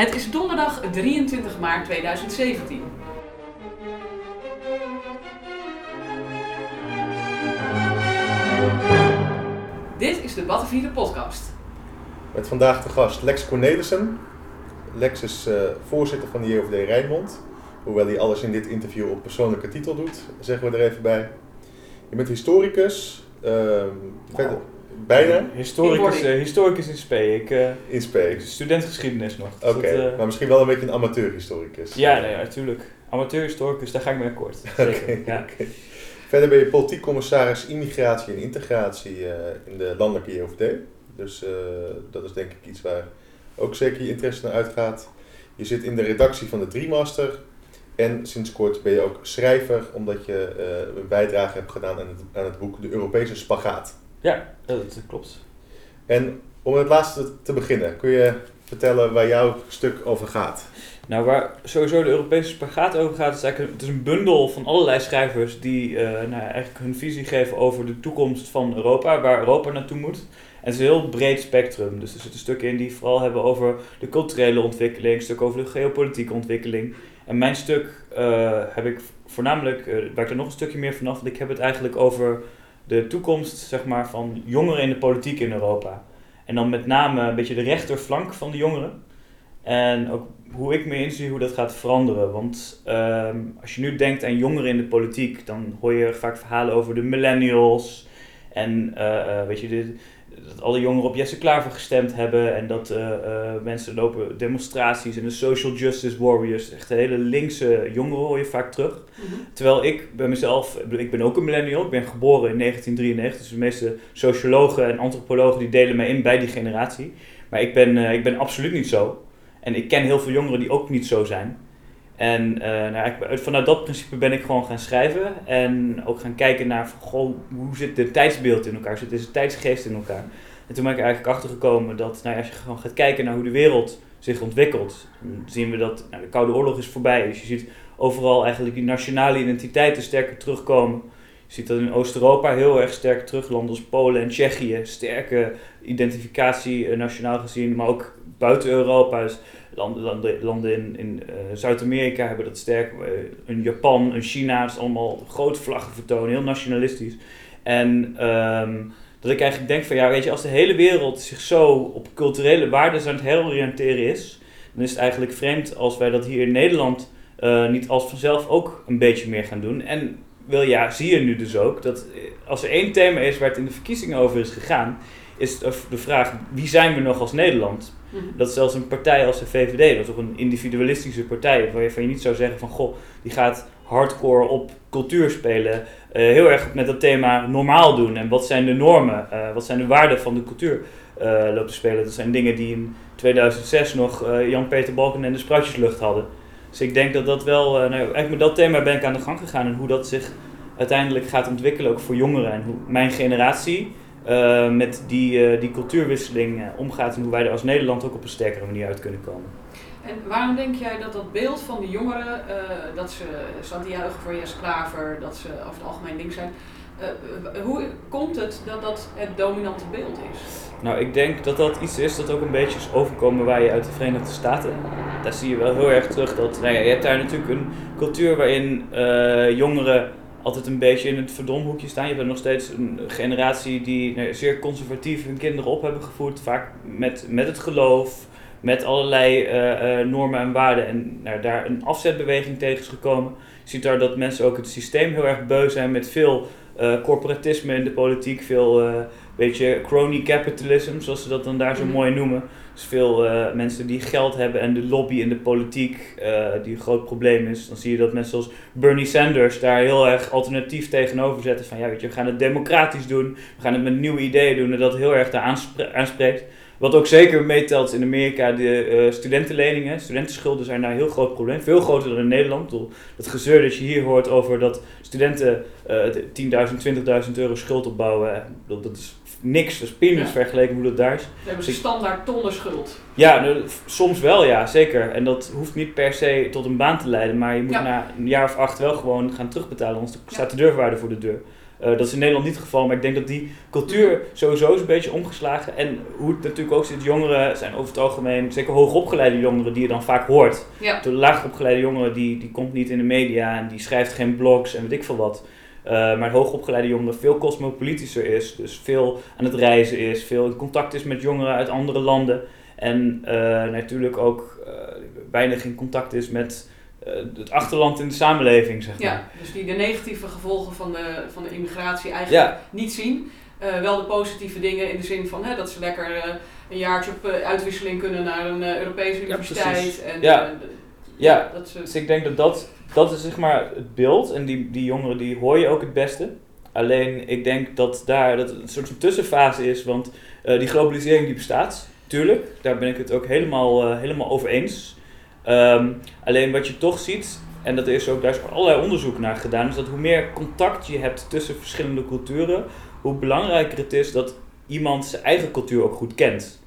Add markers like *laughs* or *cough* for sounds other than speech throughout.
Het is donderdag 23 maart 2017. Dit is de Battenvierde podcast. Met vandaag de gast Lex Cornelissen. Lex is uh, voorzitter van de JOVD Rijnmond. Hoewel hij alles in dit interview op persoonlijke titel doet, zeggen we er even bij. Je bent historicus. Uh, verder, bijna? Historicus, uh, historicus in SP. Ik, uh, in SP. Student geschiedenis nog. Oké, okay, maar misschien wel een beetje een amateurhistoricus. Ja, nee, natuurlijk. Amateurhistoricus, daar ga ik mee akkoord. Zeker. *laughs* Okay, ja. okay. Verder ben je politiek commissaris immigratie en integratie in de landelijke JOVD. Dus dat is denk ik iets waar ook zeker je interesse naar uitgaat. Je zit in de redactie van de Driemaster. En sinds kort ben je ook schrijver, omdat je uh, een bijdrage hebt gedaan aan het, aan het boek De Europese Spagaat. Ja, dat klopt. En om het laatste te beginnen, kun je vertellen waar jouw stuk over gaat? Nou, waar sowieso de Europese spagaat over gaat, is eigenlijk het is een bundel van allerlei schrijvers die uh, nou, eigenlijk hun visie geven over de toekomst van Europa, waar Europa naartoe moet. En het is een heel breed spectrum. Dus er zitten stukken in die vooral hebben over de culturele ontwikkeling, een stuk over de geopolitieke ontwikkeling. En mijn stuk uh, heb ik voornamelijk, uh, waar ik er nog een stukje meer vanaf, want ik heb het eigenlijk over de toekomst zeg maar, van jongeren in de politiek in Europa. En dan met name een beetje de rechterflank van de jongeren. En ook hoe ik me inzie hoe dat gaat veranderen. Want uh, als je nu denkt aan jongeren in de politiek, dan hoor je vaak verhalen over de millennials. En uh, weet je, dat alle jongeren op Jesse Klaver gestemd hebben en dat uh, uh, mensen lopen demonstraties en de social justice warriors, echt de hele linkse jongeren hoor je vaak terug. Mm -hmm. Terwijl ik bij mezelf, ik ben ook een millennial, ik ben geboren in 1993, dus de meeste sociologen en antropologen die delen mij in bij die generatie. Maar ik ben, uh, ik ben absoluut niet zo. En ik ken heel veel jongeren die ook niet zo zijn. En nou, ik, vanuit dat principe ben ik gewoon gaan schrijven. En ook gaan kijken naar goh, hoe zit de tijdsbeeld in elkaar? Zit deze tijdsgeest in elkaar? En toen ben ik er eigenlijk achtergekomen dat nou, als je gewoon gaat kijken naar hoe de wereld zich ontwikkelt, dan zien we dat nou, de Koude Oorlog is voorbij. Dus je ziet overal eigenlijk die nationale identiteiten sterker terugkomen. Je ziet dat in Oost-Europa heel erg sterk terug. Landen als Polen en Tsjechië, sterke identificatie nationaal gezien, maar ook buiten Europa. Dus landen, landen, in, in uh, Zuid-Amerika hebben dat sterk. Uh, in Japan, in China, is allemaal grote vlaggen vertonen, heel nationalistisch. En um, dat ik eigenlijk denk van ja, weet je, als de hele wereld zich zo op culturele waarden aan het heroriënteren is, dan is het eigenlijk vreemd als wij dat hier in Nederland uh, niet als vanzelf ook een beetje meer gaan doen. En wel ja, zie je nu dus ook dat als er één thema is waar het in de verkiezingen over is gegaan, is de vraag wie zijn we nog als Nederland? Dat zelfs een partij als de VVD, dat is ook een individualistische partij, waarvan je niet zou zeggen van goh, die gaat hardcore op cultuur spelen, uh, heel erg met dat thema normaal doen. En wat zijn de normen, uh, wat zijn de waarden van de cultuur uh, lopen spelen. Dat zijn dingen die in 2006 nog Jan-Peter Balken en de Spruitjeslucht hadden. Dus ik denk dat dat wel, nou, eigenlijk met dat thema ben ik aan de gang gegaan en hoe dat zich uiteindelijk gaat ontwikkelen, ook voor jongeren. En hoe mijn generatie met die, die cultuurwisseling omgaat en hoe wij er als Nederland ook op een sterkere manier uit kunnen komen. En waarom denk jij dat dat beeld van de jongeren, uh, dat ze staan te juichen voor Jesse Klaver, dat ze over het algemeen links zijn, uh, hoe komt het dat dat het dominante beeld is? Nou, ik denk dat dat iets is dat ook een beetje is overkomen waar je uit de Verenigde Staten. Daar zie je wel heel erg terug dat, nou ja, je hebt daar natuurlijk een cultuur waarin uh, jongeren altijd een beetje in het verdomhoekje staan. Je hebt nog steeds een generatie die nou, zeer conservatief hun kinderen op hebben gevoed, vaak met, met het geloof met allerlei uh, uh, normen en waarden. En nou, daar een afzetbeweging tegen is gekomen. Je ziet daar dat mensen ook het systeem heel erg beu zijn met veel uh, corporatisme in de politiek, veel beetje crony capitalism, zoals ze dat dan daar zo mm. mooi noemen. Dus veel mensen die geld hebben en de lobby in de politiek, die een groot probleem is. Dan zie je dat mensen zoals Bernie Sanders daar heel erg alternatief tegenover zetten. Van ja, weet je, we gaan het democratisch doen, we gaan het met nieuwe ideeën doen en dat heel erg daar aanspreekt. Wat ook zeker meetelt in Amerika, de uh, studentenleningen. Studentenschulden zijn daar een heel groot probleem. Veel groter dan in Nederland. Het gezeur dat je hier hoort over dat studenten uh, 10.000, 20.000 euro schuld opbouwen. Dat, dat is niks, dat is peanuts ja. vergeleken hoe dat daar is. We hebben ze standaard tonnen schuld. Ja, nou, soms wel ja, zeker. En dat hoeft niet per se tot een baan te leiden. Maar je moet ja. na een jaar of acht wel gewoon gaan terugbetalen. Anders staat de deurwaarde voor de deur. Eh, dat is in Nederland niet het geval, maar ik denk dat die cultuur sowieso is een beetje omgeslagen. En hoe het natuurlijk ook zit, jongeren zijn over het algemeen, zeker hoogopgeleide jongeren die je dan vaak hoort. Ja. De laagopgeleide jongeren die, die komt niet in de media en die schrijft geen blogs en weet ik veel wat. Uh, maar hoogopgeleide jongeren veel cosmopolitischer is, dus veel aan het reizen is, veel in contact is met jongeren uit andere landen. En uh, natuurlijk ook uh, weinig in contact is met het achterland in de samenleving, zeg maar. Ja, dus die de negatieve gevolgen van de, van de immigratie eigenlijk Ja. niet zien. Eh, wel de positieve dingen in de zin van hè, dat ze lekker eh, een jaartje op eh, uitwisseling kunnen naar een eh, Europese universiteit. en, Ja. eh, d- Ja. dat ze, Dus ik denk dat dat, dat is zeg maar het beeld. En die, die jongeren die hoor je ook het beste. Alleen ik denk dat daar dat een soort van tussenfase is. Want eh, die globalisering die bestaat. Tuurlijk, daar ben ik het ook helemaal, eh, helemaal over eens. Ehm, alleen wat je toch ziet, en dat is ook, daar is allerlei onderzoek naar gedaan, is dat hoe meer contact je hebt tussen verschillende culturen, hoe belangrijker het is dat iemand zijn eigen cultuur ook goed kent.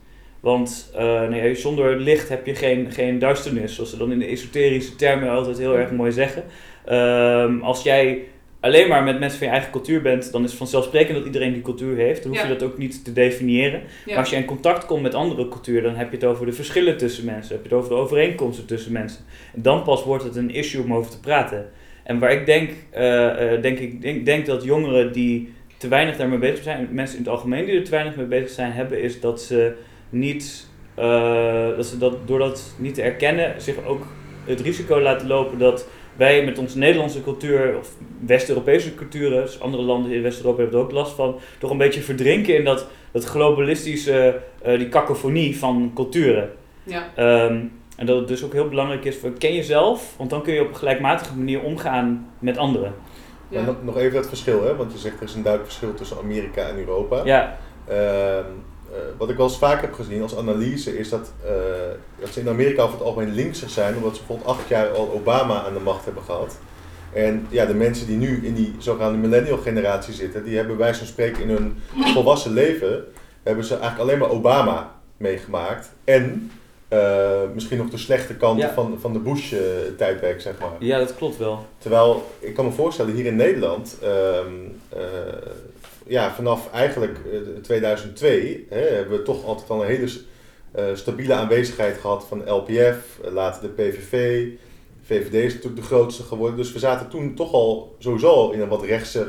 Want eh, ja, zonder licht heb je geen, geen duisternis, zoals ze dan in de esoterische termen altijd heel erg mooi zeggen. Ehm, als jij alleen maar met mensen van je eigen cultuur bent, dan is het vanzelfsprekend dat iedereen die cultuur heeft. Dan hoef Ja. je dat ook niet te definiëren. ja. Maar als je in contact komt met andere culturen, dan heb je het over de verschillen tussen mensen. Heb je het over de overeenkomsten tussen mensen. En dan pas wordt het een issue om over te praten. En waar ik denk, eh, eh, denk, ik denk, denk dat jongeren die te weinig daarmee bezig zijn, mensen in het algemeen die er te weinig mee bezig zijn, hebben, is dat ze niet, eh, dat ze dat door dat niet te erkennen, zich ook het risico laten lopen dat wij met onze Nederlandse cultuur, of West-Europese culturen, dus andere landen in West-Europa hebben er ook last van, toch een beetje verdrinken in dat, dat globalistische, eh, die kakofonie van culturen. ja. Ehm, en dat het dus ook heel belangrijk is voor ken jezelf, want dan kun je op een gelijkmatige manier omgaan met anderen. Ja. Nog, nog even dat verschil, hè? want je zegt er is een duidelijk verschil tussen Amerika en Europa. Ja, Ehm, eh, wat ik wel eens vaak heb gezien als analyse is dat, eh, dat ze in Amerika over het algemeen linkser zijn, omdat ze bijvoorbeeld acht jaar al Obama aan de macht hebben gehad. En ja, de mensen die nu in die zogenaamde millennial generatie zitten, die hebben wij van spreken in hun volwassen leven, hebben ze eigenlijk alleen maar Obama meegemaakt. En eh, misschien nog de slechte kant Ja. van, van de Bush-tijdperk, zeg maar. ja, dat klopt wel. Terwijl, ik kan me voorstellen, hier in Nederland, ehm, eh, ja, vanaf eigenlijk eh, 2002 hè, hebben we toch altijd al een hele eh, stabiele aanwezigheid gehad van LPF, eh, later de PVV. VVD is natuurlijk de grootste geworden. Dus we zaten toen toch al sowieso al in een wat rechtser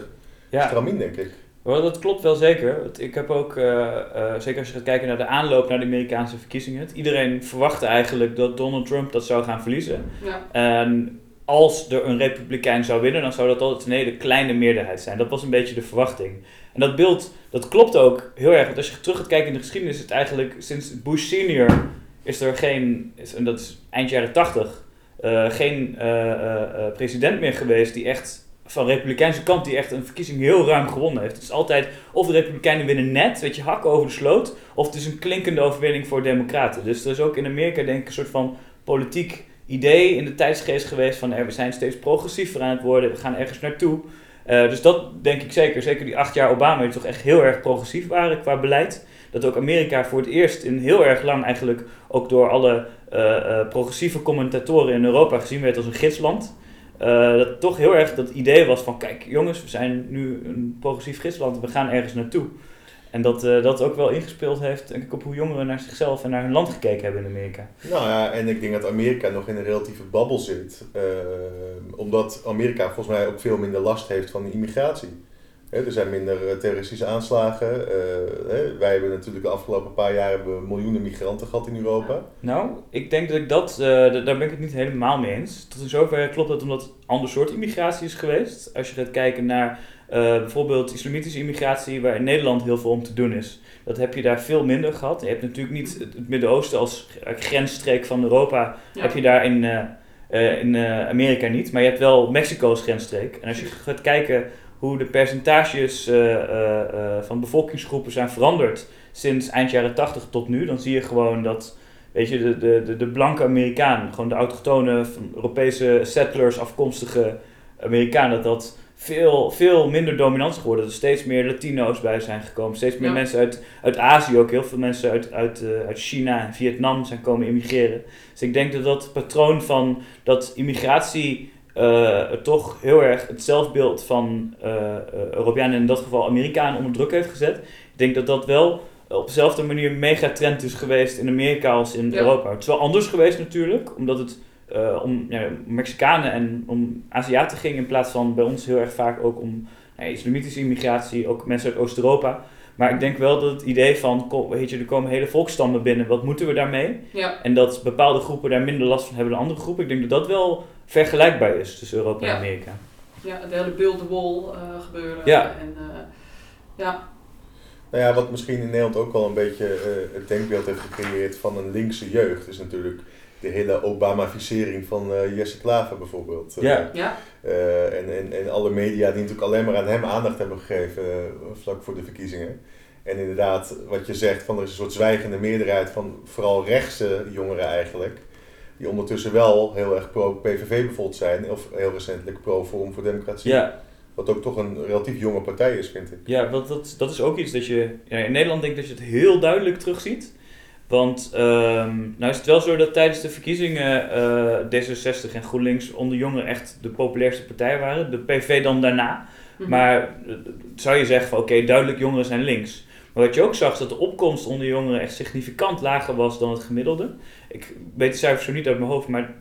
Ja, stramien, denk ik. wel, dat klopt wel zeker. Want Ik heb ook, eh, eh, zeker als je gaat kijken naar de aanloop naar de Amerikaanse verkiezingen, het- iedereen verwachtte eigenlijk dat Donald Trump dat zou gaan verliezen. Ja. En als er een republikein zou winnen, dan zou dat altijd een hele kleine meerderheid zijn. Dat was een beetje de verwachting. En dat beeld, dat klopt ook heel erg. Want als je terug gaat kijken in de geschiedenis, is het eigenlijk sinds Bush senior is er geen, is, en dat is eind jaren 80, eh, geen eh, eh, president meer geweest die echt van de republikeinse kant die echt een verkiezing heel ruim gewonnen heeft. Het is altijd of de republikeinen winnen net, weet je, hakken over de sloot, of het is een klinkende overwinning voor democraten. Dus er is ook in Amerika denk ik een soort van politiek idee in de tijdsgeest geweest van we zijn steeds progressiever aan het worden, we gaan ergens naartoe. Eh, dus dat denk ik zeker. Zeker die acht jaar Obama, die toch echt heel erg progressief waren qua beleid. Dat ook Amerika voor het eerst in heel erg lang eigenlijk ook door alle eh, eh, progressieve commentatoren in Europa gezien werd als een gidsland. Dat toch heel erg dat idee was van kijk jongens, we zijn nu een progressief gidsland, we gaan ergens naartoe. En dat eh, dat ook wel ingespeeld heeft denk ik, op hoe jongeren naar zichzelf en naar hun land gekeken hebben in Amerika. Nou ja, en ik denk dat Amerika nog in een relatieve babbel zit. eh, omdat Amerika volgens mij ook veel minder last heeft van immigratie. Hè, er zijn minder eh, terroristische aanslagen. wij hebben natuurlijk de afgelopen paar jaar hebben miljoenen migranten gehad in Europa. Nou, ik denk dat ik dat, daar ben ik het niet helemaal mee eens. Tot in zoverre klopt dat omdat het een ander soort immigratie is geweest. Als je gaat kijken naar bijvoorbeeld islamitische immigratie, waar in Nederland heel veel om te doen is. Dat heb je daar veel minder gehad. Je hebt natuurlijk niet het Midden-Oosten als grensstreek van Europa, Ja. heb je daar in, eh, eh, in eh, Amerika niet. Maar je hebt wel Mexico als grensstreek. En als je gaat kijken hoe de percentages eh, eh, eh, van bevolkingsgroepen zijn veranderd sinds eind jaren 80 tot nu, dan zie je gewoon dat weet je, de, de, de, de blanke Amerikaan, gewoon de autochtone van Europese settlers afkomstige Amerikaan, dat dat veel, veel minder dominant geworden. Er steeds meer Latino's bij zijn gekomen, steeds meer Ja. mensen uit, uit Azië ook, heel veel mensen uit, uit, eh, uit China en Vietnam zijn komen immigreren. Dus ik denk dat dat patroon van dat immigratie eh, toch heel erg het zelfbeeld van uh, Europeanen, in dat geval Amerikanen, onder druk heeft gezet. Ik denk dat dat wel op dezelfde manier een megatrend is geweest in Amerika als in Europa. Het is wel anders geweest natuurlijk, omdat het om ja, Mexicanen en om Aziaten ging in plaats van bij ons heel erg vaak ook om islamitische immigratie, ook mensen uit Oost-Europa. Maar ik denk wel dat het idee van, weet je, er komen hele volkstammen binnen, wat moeten we daarmee? Ja. En dat bepaalde groepen daar minder last van hebben dan andere groepen. Ik denk dat dat wel vergelijkbaar is tussen Europa en Amerika. Ja, het hele build the wall uh, gebeuren. Ja. En, uh, ja. Nou ja, wat misschien in Nederland ook wel een beetje uh, het denkbeeld heeft gecreëerd van een linkse jeugd, is natuurlijk de hele Obamaficering van Jesse Klaver bijvoorbeeld. Ja. ja. en, en, en alle media die natuurlijk alleen maar aan hem aandacht hebben gegeven vlak voor de verkiezingen. En inderdaad, wat je zegt, van er is een soort zwijgende meerderheid van vooral rechtse jongeren eigenlijk die ondertussen wel heel erg pro-PVV bijvoorbeeld zijn, of heel recentelijk pro-Forum voor Democratie. Ja. Wat ook toch een relatief jonge partij is, vind ik. Ja, want dat, dat is ook iets dat je... Ja, in Nederland denk ik dat je het heel duidelijk terugziet. Want um, nou is het wel zo dat tijdens de verkiezingen uh, D66 en GroenLinks onder jongeren echt de populairste partij waren. De PV dan daarna. Mhm. Maar uh, zou je zeggen oké, duidelijk jongeren zijn links. Maar wat je ook zag, is dat de opkomst onder jongeren echt significant lager was dan het gemiddelde. Ik weet de cijfers zo niet uit mijn hoofd, maar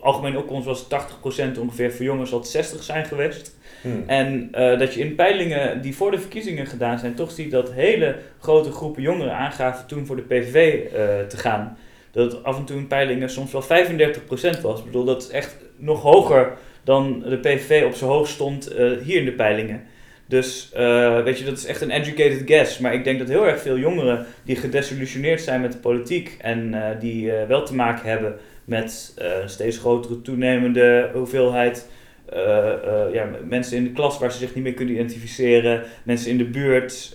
algemene opkomst was 80% ongeveer. Voor jongens zal het 60 zijn geweest. Hmm. En uh, dat je in peilingen die voor de verkiezingen gedaan zijn, toch ziet dat hele grote groepen jongeren aangaven toen voor de PVV uh, te gaan. Dat af en toe in peilingen soms wel 35% was. Ik bedoel, dat is echt nog hoger dan de PVV op zijn hoogst stond uh, hier in de peilingen. Dus weet je, dat is echt een educated guess. Maar ik denk dat heel erg veel jongeren die gedesillusioneerd zijn met de politiek en die wel te maken hebben met een steeds grotere toenemende hoeveelheid ja, mensen in de klas waar ze zich niet meer kunnen identificeren, mensen in de buurt,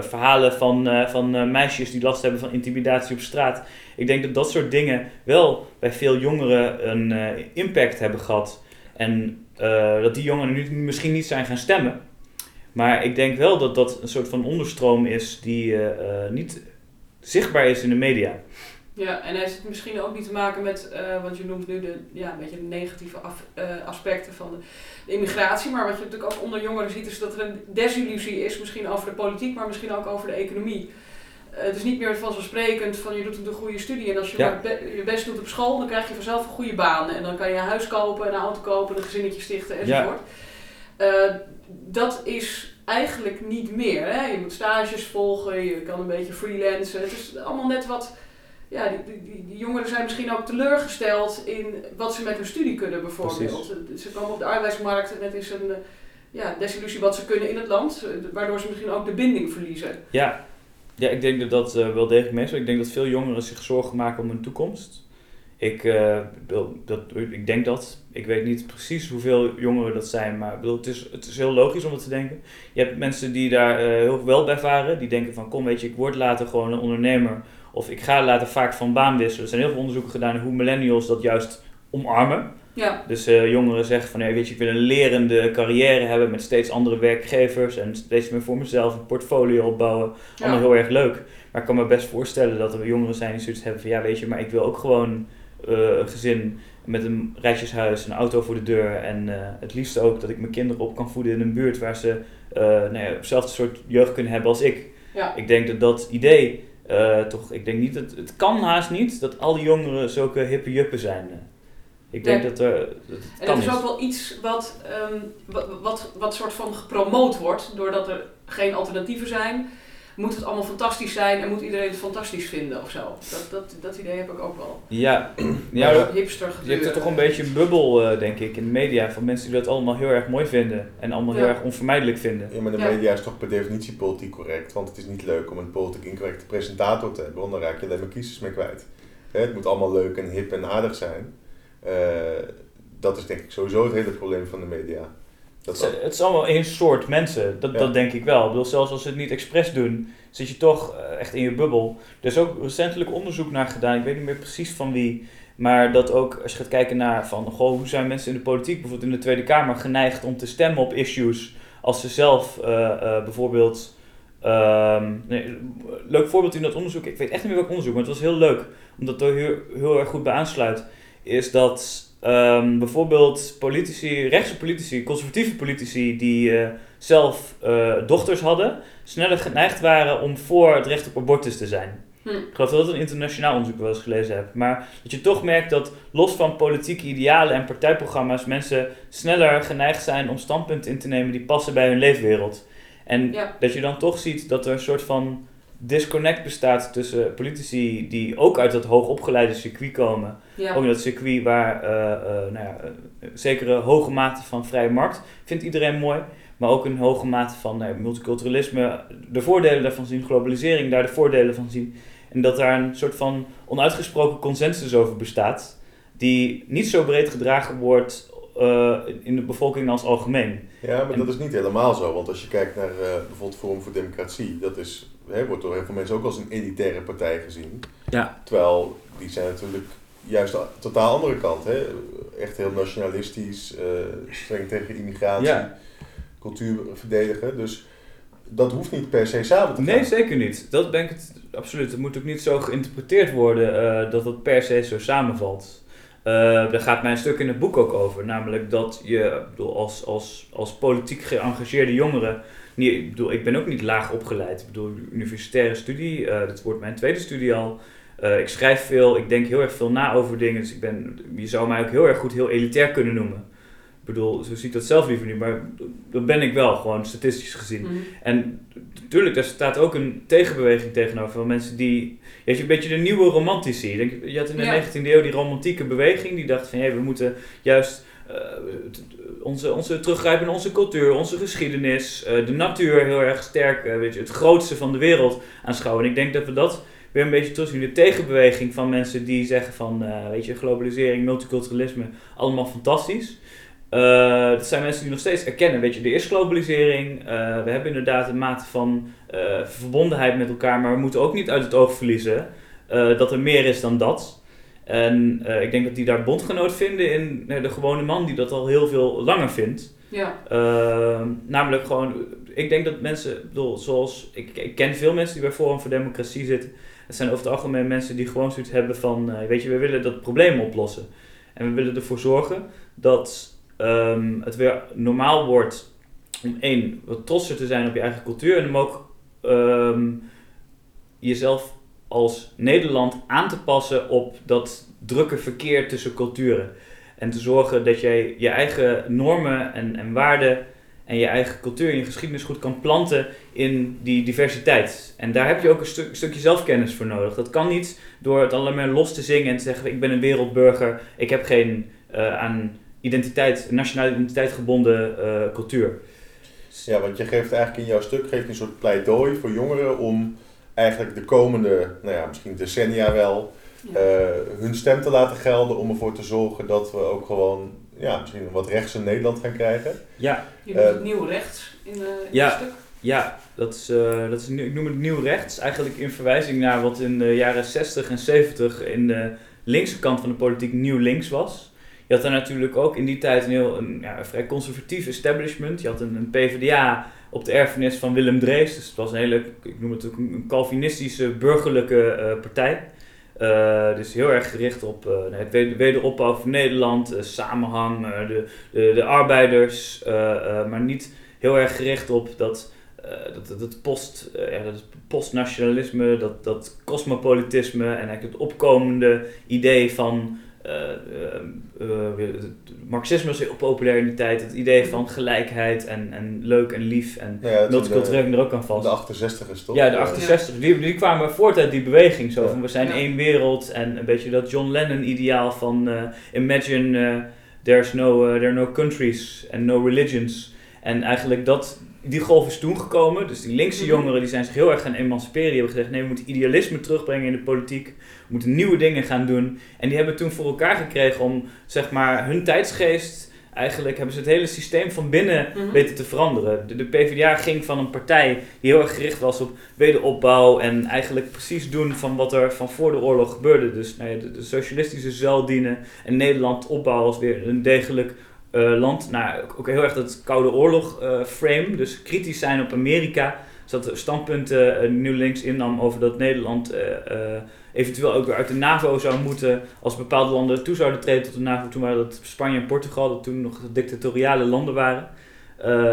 verhalen van, van meisjes die last hebben van intimidatie op straat. Ik denk dat dat soort dingen wel bij veel jongeren een impact hebben gehad. En dat die jongeren nu misschien niet zijn gaan stemmen. Maar ik denk wel dat dat een soort van onderstroom is die niet zichtbaar is in de media. Ja, en heeft het misschien ook niet te maken met, uh, wat je noemt nu de, ja, een beetje de negatieve af, aspecten van de, de, immigratie. Maar wat je natuurlijk ook onder jongeren ziet, is dat er een desillusie is, misschien over de politiek, maar misschien ook over de economie. het is niet meer vanzelfsprekend van je doet een goede studie en als je Ja. maar be- je best doet op school, dan krijg je vanzelf een goede baan. En dan kan je een huis kopen, een auto kopen, een gezinnetje stichten enzovoort. Uh, dat is eigenlijk niet meer. Hè? Je moet stages volgen, je kan een beetje freelancen. Het is allemaal net wat. Ja, die, die, die jongeren zijn misschien ook teleurgesteld in wat ze met hun studie kunnen, bijvoorbeeld. Ze komen op de arbeidsmarkt en het is een ja, desillusie wat ze kunnen in het land, waardoor ze misschien ook de binding verliezen. Ja, ja ik denk dat dat uh, wel degelijk meestal. Ik denk dat veel jongeren zich zorgen maken om hun toekomst. Ik, uh, dat, ik denk dat. Ik weet niet precies hoeveel jongeren dat zijn, maar bedoel, het, is, het is heel logisch om het te denken. Je hebt mensen die daar uh, heel wel bij varen, die denken van kom weet je, ik word later gewoon een ondernemer. Of ik ga later vaak van baan wisselen. Er zijn heel veel onderzoeken gedaan hoe millennials dat juist omarmen. Ja. Dus uh, jongeren zeggen van, hey, weet je, ik wil een lerende carrière hebben met steeds andere werkgevers en steeds meer voor mezelf een portfolio opbouwen. Ja. Allemaal heel erg leuk. Maar ik kan me best voorstellen dat er jongeren zijn die zoiets hebben van, ja weet je, maar ik wil ook gewoon uh, een gezin met een rijtjeshuis, een auto voor de deur en uh, het liefst ook dat ik mijn kinderen op kan voeden in een buurt waar ze nou ja, hetzelfde soort jeugd kunnen hebben als ik. Ja. Ik denk dat dat idee uh, toch, ik denk niet dat, het kan haast niet dat al die jongeren zulke hippe juppen zijn. Ik denk dat er, dat het En kan dat is ook wel iets wat, ehm, wat, wat, wat soort van gepromoot wordt, doordat er geen alternatieven zijn. Moet het allemaal fantastisch zijn en moet iedereen het fantastisch vinden of zo. Dat, dat, dat idee heb ik ook wel. Ja, *clears throat* ja Ja, dat- Hipster je hebt er toch een beetje een bubbel, uh, denk ik, in de media van mensen die dat allemaal heel erg mooi vinden en allemaal heel erg onvermijdelijk vinden. Ja, maar de Ja. media is toch per definitie politiek correct, want het is niet leuk om een politiek incorrecte presentator te hebben, want dan raak je alleen maar kiezers mee kwijt. Hè, het moet allemaal leuk en hip en aardig zijn. Eh, dat is denk ik sowieso het hele probleem van de media. Dat Het is, het is allemaal één soort mensen, dat, Ja. dat denk ik wel. Ik bedoel, zelfs als ze het niet expres doen, zit je toch eh, echt in je bubbel. Er is ook recentelijk onderzoek naar gedaan, ik weet niet meer precies van wie. Maar dat ook, als je gaat kijken naar van, goh, hoe zijn mensen in de politiek, bijvoorbeeld in de Tweede Kamer, geneigd om te stemmen op issues als ze zelf eh, eh, bijvoorbeeld... ehm, nee, leuk voorbeeld in dat onderzoek, ik weet echt niet meer welk onderzoek, maar het was heel leuk, omdat het er heel, heel erg goed bij aansluit, is dat ehm, bijvoorbeeld politici, rechtse politici, conservatieve politici die eh, zelf eh, dochters hadden, sneller geneigd waren om voor het recht op abortus te zijn. Hm. Ik geloof dat ik een internationaal onderzoek wel eens gelezen heb. Maar dat je toch merkt dat los van politieke idealen en partijprogramma's mensen sneller geneigd zijn om standpunten in te nemen die passen bij hun leefwereld. En Ja. dat je dan toch ziet dat er een soort van disconnect bestaat tussen politici die ook uit dat hoogopgeleide circuit komen. Ja. Ook in dat circuit waar eh, eh, nou ja, een zekere hoge mate van vrije markt vindt iedereen mooi. Maar ook een hoge mate van nou multiculturalisme, de voordelen daarvan zien, globalisering, daar de voordelen van zien. En dat daar een soort van onuitgesproken consensus over bestaat, die niet zo breed gedragen wordt eh, in de bevolking als algemeen. Ja, maar En- dat is niet helemaal zo. Want als je kijkt naar eh, bijvoorbeeld Forum voor Democratie, dat is, hè, wordt door heel veel mensen ook als een elitaire partij gezien. Ja. Terwijl die zijn natuurlijk juist de totaal andere kant. Hè? Echt heel nationalistisch, eh, streng tegen immigratie, Ja. cultuur verdedigen. Dus dat hoeft niet per se samen te gaan. Nee, zeker niet. Dat ben ik het absoluut. Het moet ook niet zo geïnterpreteerd worden eh, dat het per se zo samenvalt. Eh, daar gaat mijn stuk in het boek ook over. Namelijk dat je bedoel, als, als, als politiek geëngageerde jongere. Niet, ik, bedoel, ik ben ook niet laag opgeleid. Ik bedoel, universitaire studie. eh dat wordt mijn tweede studie al. Eh, ik schrijf veel. Ik denk heel erg veel na over dingen. Dus ik ben, je zou mij ook heel erg goed heel elitair kunnen noemen. Ik bedoel, zo zie ik dat zelf liever niet. Maar dat ben ik wel, gewoon statistisch gezien. Mhm. En natuurlijk, daar staat ook een tegenbeweging tegenover van mensen die... Je hebt een beetje de nieuwe romantici. Denk, je had in de Ja. 19e eeuw die romantieke beweging die dacht van... Hé, we moeten juist eh, onze, onze teruggrijpen naar onze cultuur, onze geschiedenis... eh, de natuur heel erg sterk, eh, weet je, het grootste van de wereld aanschouwen. En ik denk dat we dat weer een beetje terugzien. De tegenbeweging van mensen die zeggen van... eh, weet je, globalisering, multiculturalisme, allemaal fantastisch... Dat zijn mensen die nog steeds erkennen, weet je, er is globalisering. we hebben inderdaad een mate van verbondenheid met elkaar, maar we moeten ook niet uit het oog verliezen dat er meer is dan dat. En eh, ik denk dat die daar bondgenoot vinden in de gewone man die dat al heel veel langer vindt. Ja. Eh, namelijk gewoon, ik denk dat mensen, bedoel, zoals, ik, ik ken veel mensen die bij Forum voor Democratie zitten. Het zijn over het algemeen mensen die gewoon zoiets hebben van, eh, weet je, we willen dat probleem oplossen. En we willen ervoor zorgen dat ehm, het weer normaal wordt om één, wat trotser te zijn op je eigen cultuur en om ook ehm, jezelf als Nederland aan te passen op dat drukke verkeer tussen culturen. En te zorgen dat jij je eigen normen en, en waarden en je eigen cultuur en je geschiedenis goed kan planten in die diversiteit. En daar heb je ook een stuk, stukje zelfkennis voor nodig. Dat kan niet door het maar los te zingen en te zeggen: Ik ben een wereldburger, ik heb geen eh, aan identiteit, nationale identiteit gebonden eh, cultuur. Ja, want je geeft eigenlijk in jouw stuk geef je een soort pleidooi voor jongeren om eigenlijk de komende, nou ja, misschien decennia wel, Ja. eh, hun stem te laten gelden om ervoor te zorgen dat we ook gewoon, ja, misschien wat rechts in Nederland gaan krijgen. Ja, Je doet Eh, het nieuw rechts in, eh in ja. het stuk. Ja, dat is, eh, dat is, ik noem het nieuw rechts. Eigenlijk in verwijzing naar wat in de jaren 60 en 70 in de linkse kant van de politiek nieuw links was. Je had daar natuurlijk ook in die tijd een, heel, een, ja, een vrij conservatief establishment. Je had een, een PvdA op de erfenis van Willem Drees. Dus het was een hele, ik noem het ook een Calvinistische burgerlijke eh, partij. Eh, dus heel erg gericht op eh, nou, het weder- wederopbouw van Nederland, samenhang, de, de, de arbeiders, maar niet heel erg gericht op dat, dat, dat, post, ja, dat postnationalisme, dat, dat cosmopolitisme en eigenlijk het opkomende idee van het Marxisme was heel populair in die tijd, het idee van gelijkheid en, en leuk en lief en ja, multicultureel er ook aan de, vast. de 68ers toch? Ja, de Eh, 68. Die, die kwamen voort uit die beweging. Zo Ja. van we zijn Ja. één wereld. En een beetje dat John Lennon ideaal van eh, imagine eh, there's no, eh, there are no countries and no religions. En eigenlijk dat, die golf is toen gekomen. Dus die linkse Mhm. jongeren die zijn zich heel erg gaan emanciperen. Die hebben gezegd nee we moeten idealisme terugbrengen in de politiek. We moeten nieuwe dingen gaan doen. En die hebben toen voor elkaar gekregen om zeg maar hun tijdsgeest... Eigenlijk hebben ze het hele systeem van binnen Mhm. weten te veranderen. De, de PvdA ging van een partij die heel erg gericht was op wederopbouw en eigenlijk precies doen van wat er van voor de oorlog gebeurde. Dus nou ja, de, de socialistische zuil dienen en Nederland opbouwen als weer een degelijk eh, land. Nou, ook- heel erg dat Koude Oorlog eh, frame, dus kritisch zijn op Amerika. Er standpunten uh, Nieuw Links innam over dat Nederland eh, eh, eventueel ook weer uit de NAVO zou moeten als bepaalde landen toe zouden treden tot de NAVO. Toen waren dat Spanje en Portugal, dat toen nog dictatoriale landen waren.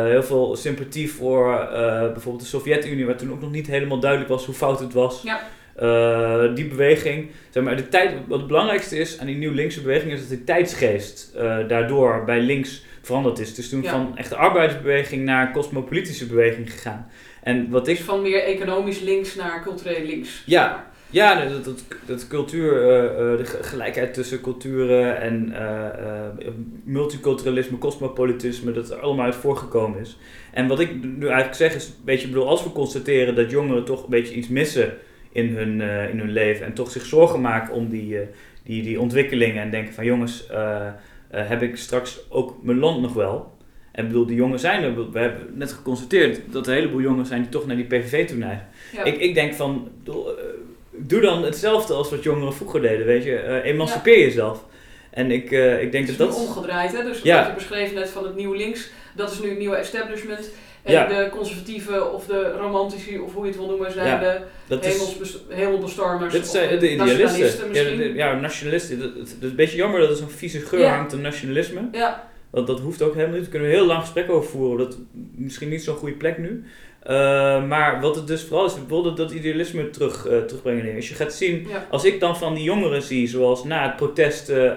Heel veel sympathie voor bijvoorbeeld de Sovjet-Unie, waar toen ook nog niet helemaal duidelijk was hoe fout het was. Ja. Uh, die beweging, zeg maar, de tijd, wat het belangrijkste is aan die nieuw linkse beweging, is dat de tijdsgeest daardoor bij links veranderd is. Het is toen Ja. van echt de arbeidersbeweging naar cosmopolitische beweging gegaan. En wat ik Dus van meer economisch links naar cultureel links. Ja. Ja, dat, dat, dat cultuur, eh, eh, de ge- gelijkheid tussen culturen en eh, eh, multiculturalisme, cosmopolitisme, dat er allemaal uit voorgekomen is. En wat ik nu eigenlijk zeg is, beetje, ik bedoel, als we constateren dat jongeren toch een beetje iets missen in hun, eh, in hun leven en toch zich zorgen maken om die, eh, die, die ontwikkelingen en denken van jongens, eh, heb ik straks ook mijn land nog wel? En bedoel, die jongen zijn er, we hebben net geconstateerd dat een heleboel jongens zijn die toch naar die PVV toe neigen. Ja. Ik, ik denk van, eh, doe dan hetzelfde als wat jongeren vroeger deden, weet je. Emancipeer jezelf. En ik, ik denk Het dat is dat... omgedraaid, hè? Dus Ja. wat je beschreven net van het nieuwe links, dat is nu het nieuwe establishment. En Ja. de conservatieven of de romantici, of hoe je het wil noemen, zijn Ja, de dat hemelsbes- hemelbestormers. dit zijn de de idealisten. Ja, misschien. ja, nationalisten. Het is een beetje jammer dat er zo'n vieze geur hangt aan nationalisme. Ja, Want dat hoeft ook helemaal niet. Daar kunnen we heel lang gesprek over voeren. Dat misschien niet zo'n goede plek nu. Uh, maar wat het dus vooral is, we wilden dat idealisme terug, uh, terugbrengen. Als je gaat zien, ja. als ik dan van die jongeren zie, zoals na het protest, uh,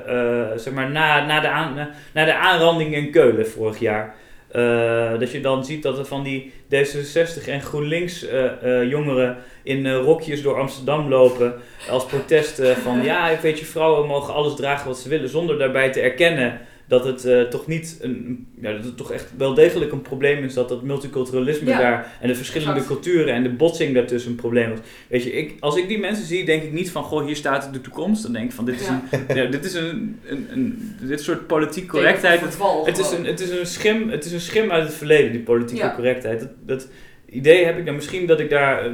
zeg maar na, na, de aan, na de aanranding in Keulen vorig jaar. Uh, dat je dan ziet dat er van die D66 en GroenLinks uh, jongeren in rokjes door Amsterdam lopen. Als protest van *laughs* ja, weet je, vrouwen mogen alles dragen wat ze willen. Zonder daarbij te erkennen dat het uh, toch niet een, ja, dat het toch echt wel degelijk een probleem is dat dat multiculturalisme Ja. daar en de verschillende Exact. culturen en de botsing daartussen een probleem is. Weet je, ik, als ik die mensen zie, denk ik niet van goh, hier staat de toekomst. Dan denk ik van dit is Ja. een, ja, dit is een, een, een, dit soort politiek correctheid. Het, het, is een, het, is een schim, het is een schim uit het verleden, die politieke correctheid. Dat, dat idee heb ik dan misschien dat ik daar eh,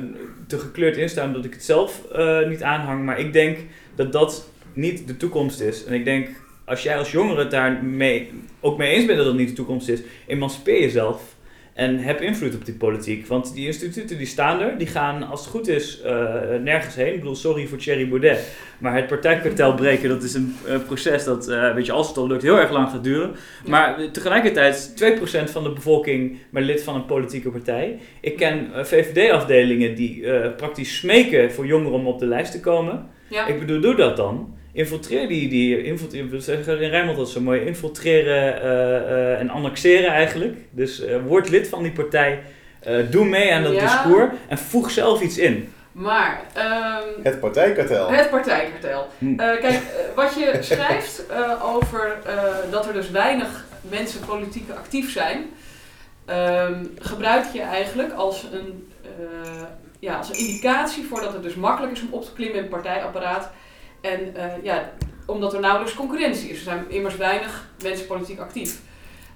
te gekleurd in sta omdat ik het zelf eh, niet aanhang. Maar ik denk dat dat niet de toekomst is. En ik denk, als jij als jongere het daar mee, ook mee eens bent dat dat niet de toekomst is, emancipeer jezelf. En heb invloed op die politiek. Want die instituten die staan er, die gaan als het goed is uh, nergens heen. Ik bedoel, sorry voor Thierry Baudet. Maar het partijkartel breken, dat is een uh, proces dat, uh, weet je, als het al lukt, heel erg lang gaat duren. Maar tegelijkertijd is 2% van de bevolking maar lid van een politieke partij. Ik ken VVD-afdelingen die praktisch smeken voor jongeren om op de lijst te komen. Ja. Ik bedoel, doe dat dan. Infiltreer die, die infiltreer, zeggen in Rijnmond dat zo mooi, infiltreren uh, uh, en annexeren eigenlijk. Dus uh, word lid van die partij, doe mee aan dat Ja. discours en voeg zelf iets in. Maar, um, Het partijkartel. het partijkartel. Hm. Uh, kijk, uh, wat je *laughs* schrijft uh, over uh, dat er dus weinig mensen politiek actief zijn, um, gebruik je eigenlijk als een, uh, ja, als een indicatie voor dat het dus makkelijk is om op te klimmen in het partijapparaat. En uh, ja, omdat er nauwelijks concurrentie is. Er zijn immers weinig mensen politiek actief.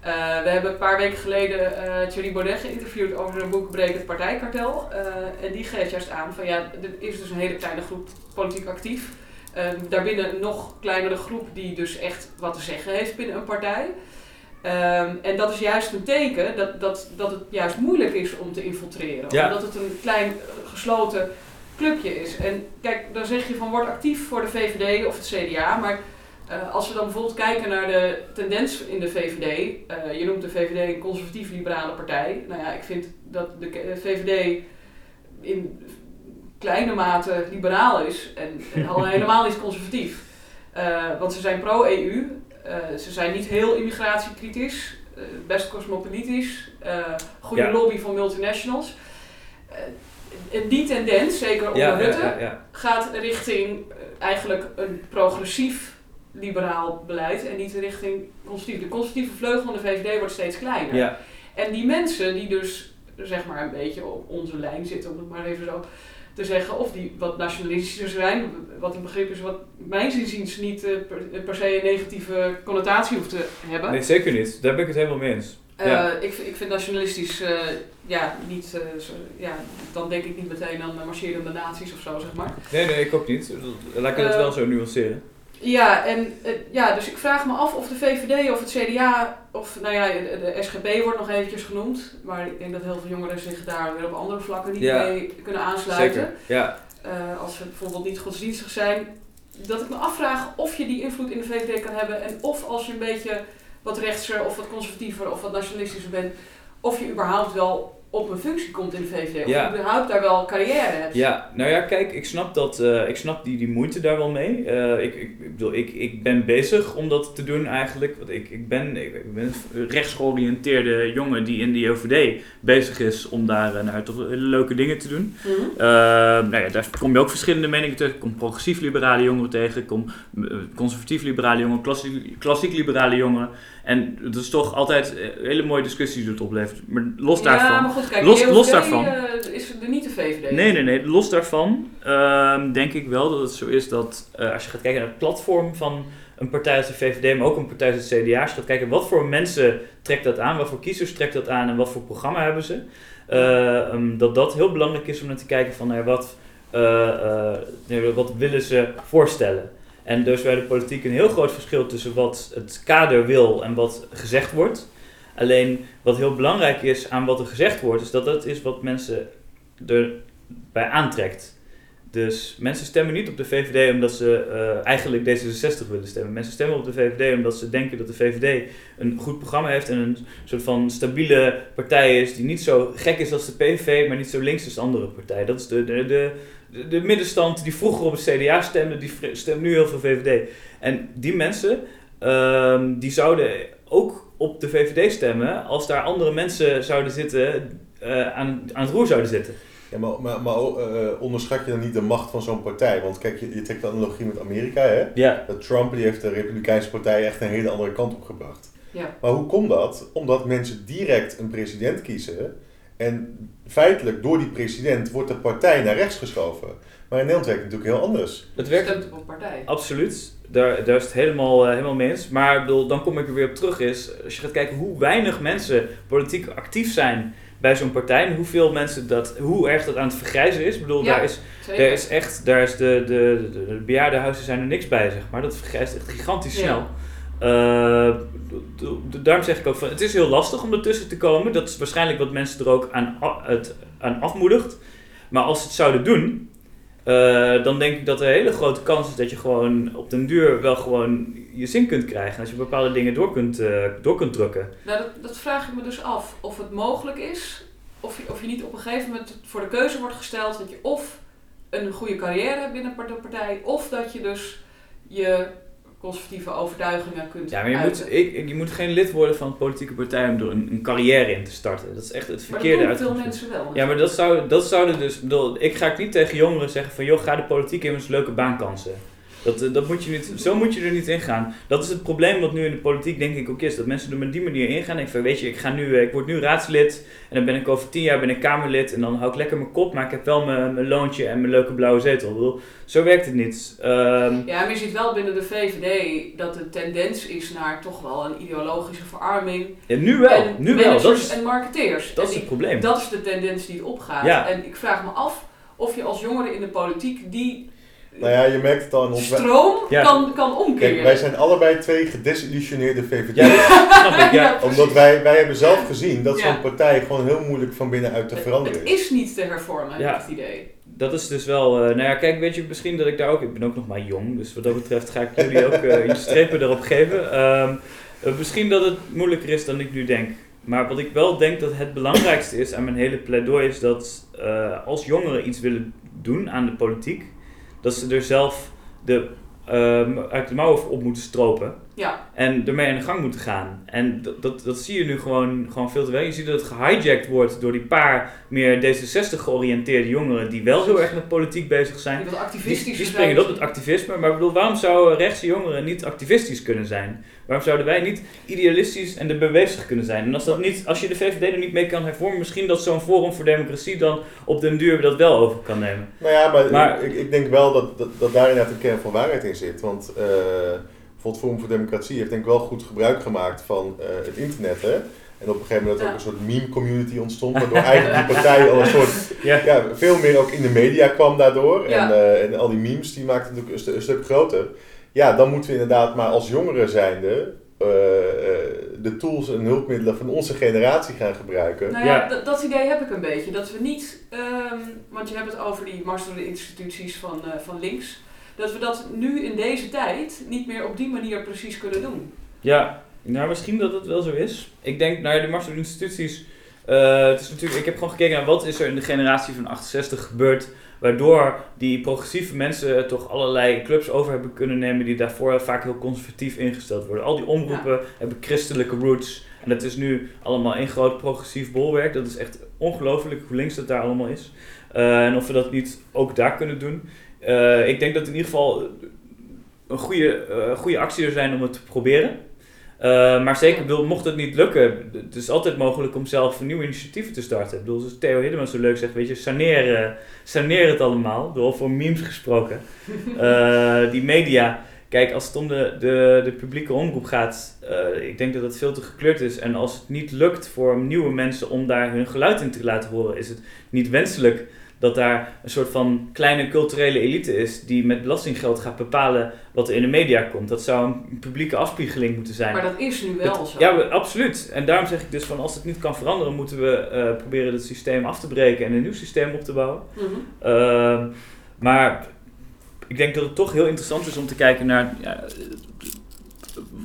Uh, we hebben een paar weken geleden uh, Thierry Baudet geïnterviewd over zijn boek Breek het partijkartel. Uh, en die geeft juist aan van ja, er is dus een hele kleine groep politiek actief. Uh, daarbinnen een nog kleinere groep die dus echt wat te zeggen heeft binnen een partij. Um, en dat is juist een teken dat, dat, dat het juist moeilijk is om te infiltreren. Ja. Omdat het een klein gesloten clubje is. En kijk, dan zeg je van word actief voor de VVD of het CDA, maar uh, als we dan bijvoorbeeld kijken naar de tendens in de VVD, uh, je noemt de VVD een conservatief-liberale partij. Nou ja, ik vind dat de VVD in kleine mate liberaal is en, en al *laughs* helemaal niet conservatief. Uh, want ze zijn pro-EU, ze zijn niet heel immigratiekritisch, best cosmopolitisch, goede Ja. lobby van multinationals. En die tendens, zeker onder Rutte, gaat richting uh, eigenlijk een progressief liberaal beleid en niet richting conservatief. De conservatieve vleugel van de VVD wordt steeds kleiner. Ja. En die mensen die dus zeg maar een beetje op onze lijn zitten, om het maar even zo te zeggen, of die wat nationalistischer zijn, wat een begrip is wat mijn inziens niet uh, per, per, se een negatieve connotatie hoeft te hebben. Nee, zeker niet. Daar ben ik het helemaal mee eens. Uh, Ja. ik, ik vind nationalistisch, uh, ja, niet, uh, zo, ja, dan denk ik niet meteen aan marcherende naties of zo, zeg maar. Nee, nee, ik ook niet. Laat ik het wel zo nuanceren. Ja, en ja, dus ik vraag me af of de VVD of het CDA, of nou ja, de, de SGP wordt nog eventjes genoemd, maar ik denk dat heel veel jongeren zich daar weer op andere vlakken niet Ja. mee kunnen aansluiten. Zeker, ja. eh, als ze bijvoorbeeld niet godsdienstig zijn, dat ik me afvraag of je die invloed in de VVD kan hebben en of als je een beetje wat rechtser of wat conservatiever of wat nationalistischer bent, of je überhaupt wel op een functie komt in de VVD. Of Ja. überhaupt daar wel carrière hebt. Ja, nou ja, kijk, ik snap, dat, eh, ik snap die, die moeite daar wel mee. Eh, ik, ik, ik bedoel, ik, ik ben bezig om dat te doen eigenlijk. Want ik, ik, ben, ik, ben een rechtsgeoriënteerde jongen die in de JOVD bezig is om daar nou, toch leuke dingen te doen. Eh, nou ja, daar kom je ook verschillende meningen tegen. Ik kom progressief-liberale jongeren tegen, ik kom conservatief-liberale jongeren, klassiek- klassiek-liberale jongeren. En het is toch altijd eh, een hele mooie discussie die het oplevert. Maar los Ja, daarvan... maar goed, kijk, Los- los daarvan. eh, is er niet de VVD. Nee, nee, nee. Los daarvan ehm, denk ik wel dat het zo is dat eh, als je gaat kijken naar het platform van een partij als de VVD, maar ook een partij als het CDA, als je gaat kijken wat voor mensen trekt dat aan, wat voor kiezers trekt dat aan en wat voor programma hebben ze, eh, ehm, dat dat heel belangrijk is om naar te kijken van eh, wat, eh, eh, wat willen ze voorstellen. En dus bij de politiek een heel groot verschil tussen wat het kader wil en wat gezegd wordt. Alleen wat heel belangrijk is aan wat er gezegd wordt, is dat dat is wat mensen erbij aantrekt. Dus mensen stemmen niet op de VVD omdat ze eh, eigenlijk D66 willen stemmen. Mensen stemmen op de VVD omdat ze denken dat de VVD een goed programma heeft en een soort van stabiele partij is die niet zo gek is als de PVV, maar niet zo links als de andere partij. Dat is de, de, de, de, de middenstand die vroeger op het CDA stemde, die stemt nu heel veel VVD. En die mensen, ehm, die zouden ook op de VVD stemmen als daar andere mensen zouden zitten, eh, aan, aan het roer zouden zitten. Ja, maar, maar, maar eh, onderschat je dan niet de macht van zo'n partij? Want kijk, je, je trekt de analogie met Amerika, hè? Ja, Dat Trump die heeft de Republikeinse Partij echt een hele andere kant op gebracht. Ja. Maar hoe komt dat? Omdat mensen direct een president kiezen. En feitelijk, door die president, wordt de partij naar rechts geschoven. Maar in Nederland werkt het natuurlijk heel anders. het werkt Stemt op een partij. Absoluut, daar, daar is het helemaal, eh, helemaal mee eens. Maar ik bedoel, dan kom ik er weer op terug, is als je gaat kijken hoe weinig mensen politiek actief zijn bij zo'n partij en hoeveel mensen dat, hoe erg dat aan het vergrijzen is. Ik bedoel, Ja. daar is, Zeker. daar is echt, daar is de, de, de, de bejaardenhuizen zijn er niks bij, zeg maar. Dat vergrijst echt gigantisch Ja. snel. D- daarom zeg ik ook van, het is heel lastig om ertussen te komen. Dat is waarschijnlijk wat mensen er ook aan, het, aan afmoedigt. Maar als ze het zouden doen, eh, dan denk ik dat er een hele grote kans is dat je gewoon op den duur wel gewoon je zin kunt krijgen. En als je bepaalde dingen door kunt, eh, door kunt drukken. Nou, dat, dat vraag ik me dus af. Of het mogelijk is, of je, of je niet op een gegeven moment voor de keuze wordt gesteld dat je of een goede carrière hebt binnen de partij, of dat je dus je conservatieve overtuigingen kunt Ja, maar je uiten. moet, ik, je moet geen lid worden van een politieke partij om er een, een carrière in te starten. Dat is echt het dat verkeerde doen veel mensen wel. Ja, maar dat, zou, dat zouden dus... ik Bedoel, ik ga niet tegen jongeren zeggen van... joh, ga de politiek in, met eens leuke baankansen. Dat, eh, dat moet je niet, zo moet je er niet in gaan. Dat is het probleem wat nu in de politiek denk ik ook is. Dat mensen er met die manier ingaan. Ik van, weet je, ik, ga nu, eh, ik word nu raadslid. En dan ben ik over tien jaar ben ik Kamerlid. En dan hou ik lekker mijn kop. Maar ik heb wel mijn, mijn loontje en mijn leuke blauwe zetel. Ik bedoel, zo werkt het niet. Ehm, Ja, maar je ziet wel binnen de VVD dat de tendens is naar toch wel een ideologische verarming. ja, nu wel, en nu wel. Dat is, en marketeers. dat En is het ik- probleem. dat is de tendens die opgaat. Ja. En ik vraag me af of je als jongere in de politiek die Nou ja, je merkt het al in ons... stroom Ja. kan, kan omkeren. Kijk, wij zijn allebei twee gedesillusioneerde VVD'ers. Ja, ja. *laughs* Omdat wij, wij hebben zelf gezien dat Ja. zo'n partij gewoon heel moeilijk van binnenuit te Het- veranderen Het is. is niet te hervormen, Ja. het idee. Dat is dus wel, eh, nou ja, kijk, weet je, misschien dat ik daar ook, ik ben ook nog maar jong, dus wat dat betreft ga ik jullie ook eh je strepen erop geven. Ehm, eh, misschien dat het moeilijker is dan ik nu denk. Maar wat ik wel denk dat het belangrijkste is aan mijn hele pleidooi is dat eh, als jongeren iets willen doen aan de politiek, dat ze er zelf de, ehm, uit de mouwen op moeten stropen. Ja, En ermee aan de gang moeten gaan. En dat, dat, dat zie je nu gewoon, gewoon veel te wel. Je ziet dat het gehijacked wordt door die paar meer D66 georiënteerde jongeren die wel heel erg met politiek bezig zijn. die wat Die, activistisch die springen op het activisme, maar ik bedoel, waarom zouden rechtse jongeren niet activistisch kunnen zijn? Waarom zouden wij niet idealistisch en de kunnen zijn? En als, dat niet, als je de VVD er niet mee kan hervormen, misschien dat zo'n Forum voor Democratie dan op den duur dat wel over kan nemen. Nou ja, maar, Maar- ik, ik denk wel dat, dat, dat daar inderdaad een kern van waarheid in zit. Want eh bijvoorbeeld Forum voor Democratie heeft denk ik wel goed gebruik gemaakt van eh, het internet. Hè? En op een gegeven moment dat er Ja. ook een soort meme community ontstond, *laughs* waardoor eigenlijk die partij al een soort, Ja, ja, veel meer ook in de media kwam daardoor. Ja. En, eh, en al die memes die maakten het natuurlijk een, stu- een stuk groter. Ja, dan moeten we inderdaad maar als jongeren zijnde eh, eh, de tools en hulpmiddelen van onze generatie gaan gebruiken. Nou ja, Ja. dat- idee heb ik een beetje. Dat we niet, ehm, want je hebt het over die masterinstituties van, eh, van links. Dat we dat nu in deze tijd niet meer op die manier precies kunnen doen. Ja, nou misschien dat het wel zo is. Ik denk naar de Master instituties. eh, het is natuurlijk, ik heb gewoon gekeken naar wat is er in de generatie van 68 gebeurd. Waardoor die progressieve mensen toch allerlei clubs over hebben kunnen nemen die daarvoor vaak heel conservatief ingesteld worden. Al die omroepen hebben christelijke roots. En dat is nu allemaal één groot progressief bolwerk. Dat is echt ongelooflijk hoe links dat daar allemaal is. Eh, en of we dat niet ook daar kunnen doen. Eh, ik denk dat in ieder geval een goede, eh, goede actie er zijn om het te proberen. Eh, maar zeker, bedoel, mocht het niet lukken, het is altijd mogelijk om zelf nieuwe initiatieven te starten. Ik bedoel, zoals Theo Hiddeman zo leuk zegt, weet je, saneer, saneer het allemaal. Door voor memes gesproken. *laughs* Die media, kijk, als het om de, de, de publieke omroep gaat, eh, ik denk dat het veel te gekleurd is. En als het niet lukt voor nieuwe mensen om daar hun geluid in te laten horen, is het niet wenselijk dat daar een soort van kleine culturele elite is die met belastinggeld gaat bepalen wat er in de media komt. Dat zou een publieke afspiegeling moeten zijn. Maar dat is nu wel zo. Ja, absoluut. En daarom zeg ik dus van als het niet kan veranderen, moeten we eh, proberen het systeem af te breken en een nieuw systeem op te bouwen. Mhm. Ehm, maar ik denk dat het toch heel interessant is om te kijken naar ja,